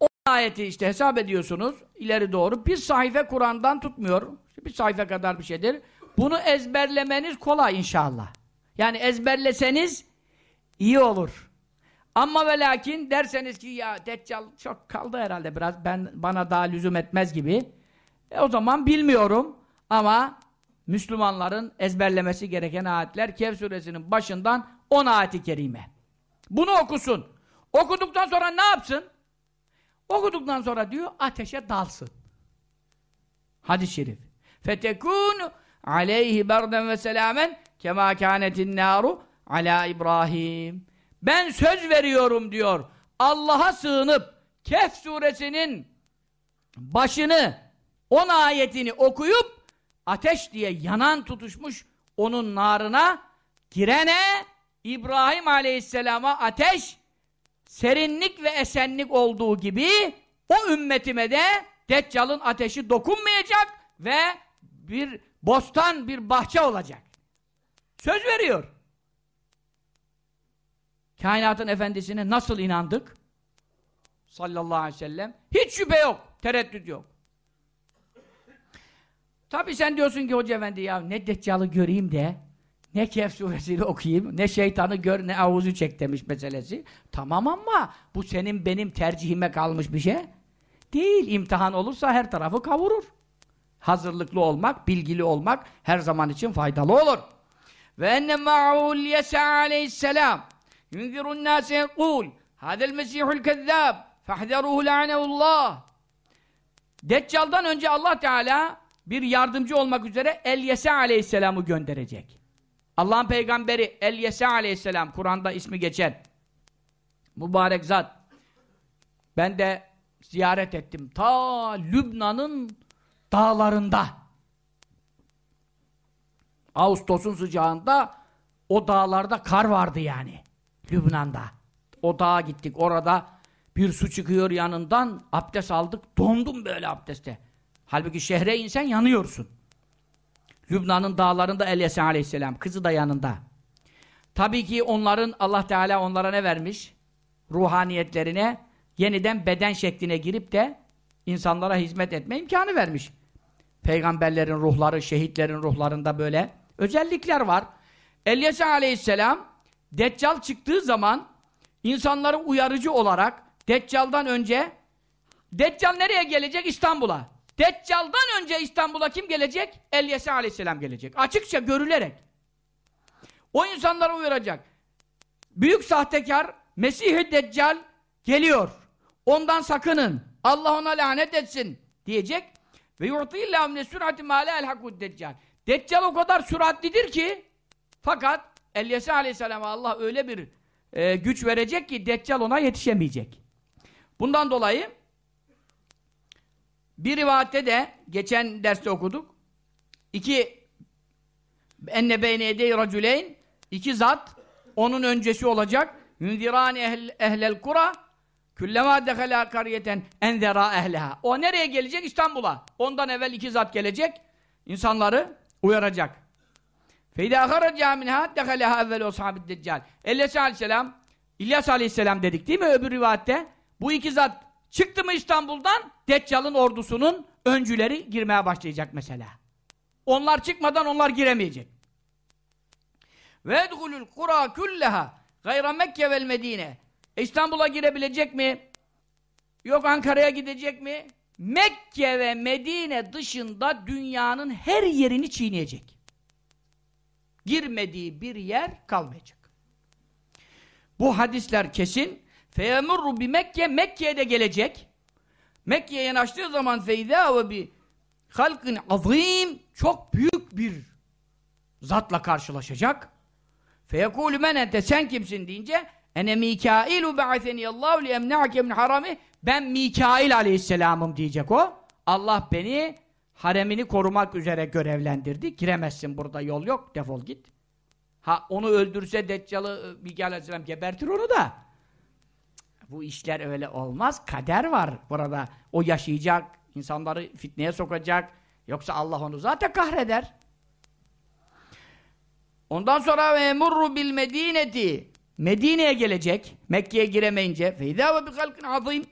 O ayeti işte hesap ediyorsunuz ileri doğru. Bir sayfa Kur'an'dan tutmuyor. Bir sayfa kadar bir şeydir. Bunu ezberlemeniz kolay inşallah. Yani ezberleseniz iyi olur. Ama ve lakin derseniz ki ya Deccal çok kaldı herhalde biraz ben bana daha lüzum etmez gibi. E o zaman bilmiyorum ama Müslümanların ezberlemesi gereken ayetler Kehf suresinin başından 10 ayeti kerime. Bunu okusun. Okuduktan sonra ne yapsın? Okuduktan sonra diyor ateşe dalsın. Hadis-i şerif. Fetekûnü aleyhi berden ve selamen kemâ kânetin nâru alâ İbrahim. Ben söz veriyorum diyor. Allah'a sığınıp Kehf suresinin başını 10 ayetini okuyup ateş diye yanan tutuşmuş onun narına girene İbrahim aleyhisselama ateş serinlik ve esenlik olduğu gibi o ümmetime de Deccal'ın ateşi dokunmayacak ve bir bostan, bir bahçe olacak. Söz veriyor. Kainatın efendisine nasıl inandık? Sallallahu aleyhi ve sellem. Hiç şüphe yok, tereddüt yok. Tabi sen diyorsun ki hoca efendi ya ne Deccal'ı göreyim de ne Kehf suresini okuyayım, ne şeytanı gör, ne avuzu çek demiş meselesi. Tamam ama bu senin benim tercihime kalmış bir şey. Değil, imtihan olursa her tarafı kavurur. Hazırlıklı olmak, bilgili olmak her zaman için faydalı olur. Ve enne ma'ul yesa aleyhisselam yunzirun nâse yekûl hadel mesihul kezzâb fehderuhu la'neullah Deccal'dan önce Allah Teala bir yardımcı olmak üzere El-Yese aleyhisselamı gönderecek. Allah'ın peygamberi El-Yese aleyhisselam Kur'an'da ismi geçer. Mübarek zat. Ben de ziyaret ettim. Ta Lübnan'ın dağlarında. Ağustos'un sıcağında o dağlarda kar vardı yani. Lübnan'da. O dağa gittik. Orada bir su çıkıyor yanından. Abdest aldık. Dondum böyle abdeste. Halbuki şehre insen yanıyorsun. Lübnan'ın dağlarında Elyasa aleyhisselam. Kızı da yanında. Tabii ki onların Allah Teala onlara ne vermiş? Ruhaniyetlerine yeniden beden şekline girip de insanlara hizmet etme imkanı vermiş. Peygamberlerin ruhları, şehitlerin ruhlarında böyle özellikler var. Elyasa aleyhisselam Deccal çıktığı zaman insanları uyarıcı olarak Deccal'dan önce Deccal nereye gelecek? İstanbul'a. Deccal'dan önce İstanbul'a kim gelecek? Elyesa aleyhisselam gelecek. Açıkça görülerek. O insanları uyaracak. Büyük sahtekar Mesih-i Deccal geliyor. Ondan sakının. Allah ona lanet etsin diyecek. Ve yu'tillâhu mine sürati mâ lâ elhakud deccal. Deccal o kadar süratlidir ki fakat Elyesa aleyhisselama Allah öyle bir e, güç verecek ki Deccal ona yetişemeyecek. Bundan dolayı bir rivayette de geçen derste okuduk. İki enne beyne edey racüleyn iki zat onun öncesi olacak. Yunzirani ehl, ehlel kura küllema dehala kariyeten enzera ehleha. O nereye gelecek? İstanbul'a. Ondan evvel iki zat gelecek. insanları uyaracak. Feyda haraca minha dehaleha evvel ashabid deccal. İlyas aleyhisselam İlyas aleyhisselam dedik değil mi öbür rivayette? Bu iki zat çıktı mı İstanbul'dan Deccal'ın ordusunun öncüleri girmeye başlayacak mesela. Onlar çıkmadan onlar giremeyecek. Edhulul kura külleha gayra Mekke vel Medine. İstanbul'a girebilecek mi? Yok Ankara'ya gidecek mi? Mekke ve Medine dışında dünyanın her yerini çiğneyecek. Girmediği bir yer kalmayacak. Bu hadisler kesin. Feyemurru bi Mekke, Mekke'ye de gelecek. Mekke'ye yanaştığı zaman feyda ve bi halkın azim çok büyük bir zatla karşılaşacak. Feyekûlü men ente sen kimsin deyince ene Mikailu ba'aseniyallahu li emna'ke min harami ben Mikail aleyhisselamım diyecek o. Allah beni haremini korumak üzere görevlendirdi. Giremezsin burada yol yok defol git. Ha onu öldürse Deccal'ı e, Mikail aleyhisselam gebertir onu da. Bu işler öyle olmaz. Kader var burada. O yaşayacak, insanları fitneye sokacak. Yoksa Allah onu zaten kahreder. Ondan sonra ve emurru bil medineti Medine'ye gelecek. Mekke'ye giremeyince feyda ve bi halkın azim.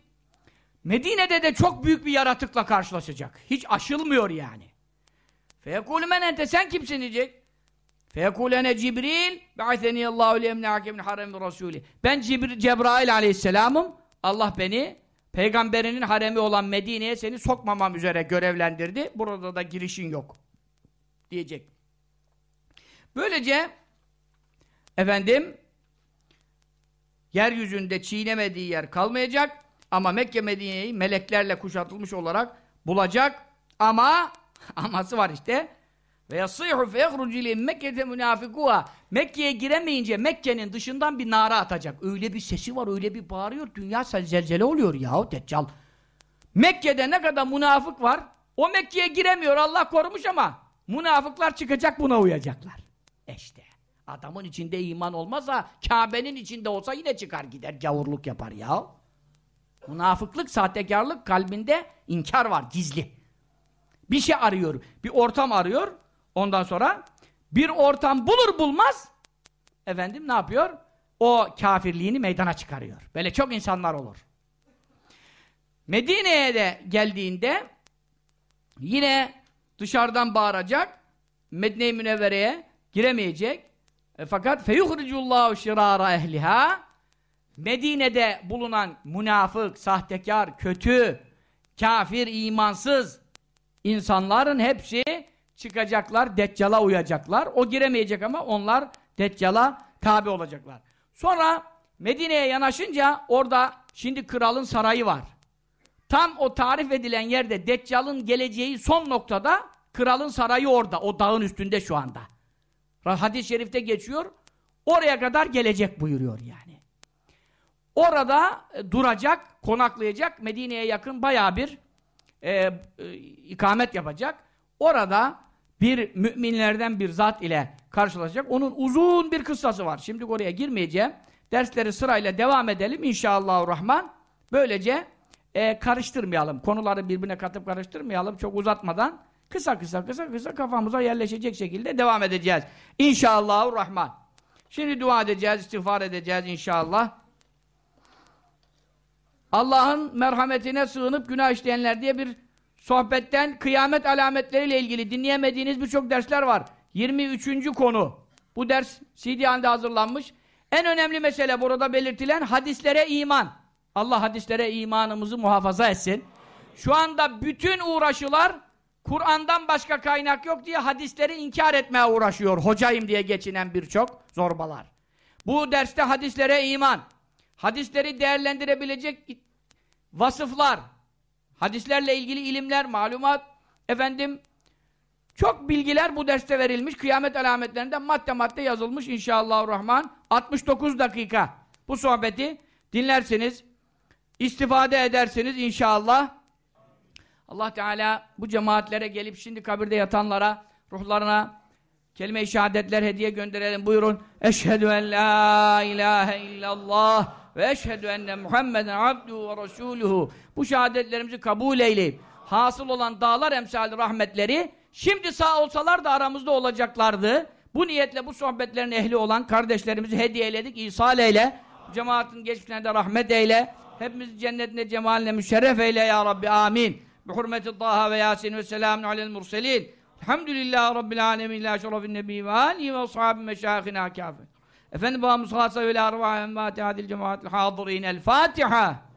Medine'de de çok büyük bir yaratıkla karşılaşacak. Hiç aşılmıyor yani. Feyekûlü men ente sen kimsin diyecek. Feyekûlene Cibril be'aseniyallahu liyemne'ake min haremi rasûli. Ben Cibr Cebrail aleyhisselamım. Allah beni peygamberinin haremi olan Medine'ye seni sokmamam üzere görevlendirdi. Burada da girişin yok. Diyecek. Böylece efendim yeryüzünde çiğnemediği yer kalmayacak ama Mekke Medine'yi meleklerle kuşatılmış olarak bulacak ama aması var işte ve yasîhu fe yehrucu li Mekke'te münafikuha Mekke'ye giremeyince Mekke'nin dışından bir nara atacak. Öyle bir sesi var, öyle bir bağırıyor. Dünya zelzele oluyor yahu Deccal. Mekke'de ne kadar münafık var? O Mekke'ye giremiyor. Allah korumuş ama münafıklar çıkacak buna uyacaklar. İşte adamın içinde iman olmazsa Kabe'nin içinde olsa yine çıkar gider gavurluk yapar ya. Münafıklık, sahtekarlık kalbinde inkar var gizli. Bir şey arıyor, bir ortam arıyor. Ondan sonra bir ortam bulur bulmaz efendim ne yapıyor? O kafirliğini meydana çıkarıyor. Böyle çok insanlar olur. Medine'ye de geldiğinde yine dışarıdan bağıracak. Medine-i Münevvere'ye giremeyecek. E, fakat feyuhricullahu şirara ehliha Medine'de bulunan münafık, sahtekar, kötü, kafir, imansız insanların hepsi çıkacaklar, Deccal'a uyacaklar. O giremeyecek ama onlar Deccal'a tabi olacaklar. Sonra Medine'ye yanaşınca orada şimdi kralın sarayı var. Tam o tarif edilen yerde Deccal'ın geleceği son noktada kralın sarayı orada. O dağın üstünde şu anda. Hadis-i şerifte geçiyor. Oraya kadar gelecek buyuruyor yani. Orada e, duracak, konaklayacak. Medine'ye yakın baya bir e, e, ikamet yapacak. Orada bir müminlerden bir zat ile karşılaşacak. Onun uzun bir kıssası var. Şimdi oraya girmeyeceğim. Dersleri sırayla devam edelim inşallahurrahman. Böylece e, karıştırmayalım. Konuları birbirine katıp karıştırmayalım. Çok uzatmadan kısa kısa kısa kısa kafamıza yerleşecek şekilde devam edeceğiz. İnşallahurrahman. Şimdi dua edeceğiz, istiğfar edeceğiz inşallah. Allah'ın merhametine sığınıp günah işleyenler diye bir sohbetten kıyamet alametleriyle ilgili dinleyemediğiniz birçok dersler var. 23. konu. Bu ders CD halinde hazırlanmış. En önemli mesele burada belirtilen hadislere iman. Allah hadislere imanımızı muhafaza etsin. Şu anda bütün uğraşılar Kur'an'dan başka kaynak yok diye hadisleri inkar etmeye uğraşıyor. Hocayım diye geçinen birçok zorbalar. Bu derste hadislere iman, hadisleri değerlendirebilecek vasıflar, hadislerle ilgili ilimler, malumat, efendim, çok bilgiler bu derste verilmiş. Kıyamet alametlerinden madde madde yazılmış inşallahurrahman. 69 dakika bu sohbeti dinlersiniz, istifade edersiniz inşallah. Allah Teala bu cemaatlere gelip şimdi kabirde yatanlara, ruhlarına kelime-i şehadetler hediye gönderelim. Buyurun. Eşhedü en la ilahe illallah ve eşhedü enne Muhammeden abduhu ve resuluhu. Bu şehadetlerimizi kabul eyleyip hasıl olan dağlar emsali rahmetleri şimdi sağ olsalar da aramızda olacaklardı. Bu niyetle bu sohbetlerin ehli olan kardeşlerimizi hediye eyledik. İsal eyle. Cemaatin geçmişlerine de rahmet eyle. Hepimizi cennetine cemaline müşerref eyle ya Rabbi. Amin. Bi hurmeti Taha ve Yasin ve selamun alel murselin. Elhamdülillahi Rabbil alemin. La şerefin nebi ve alihi ve ashabi meşâhina kâfet. Efendim babamız hâsa ve lâ arvâ emmâti hadil cemaatil hâzırîn. El Fatiha.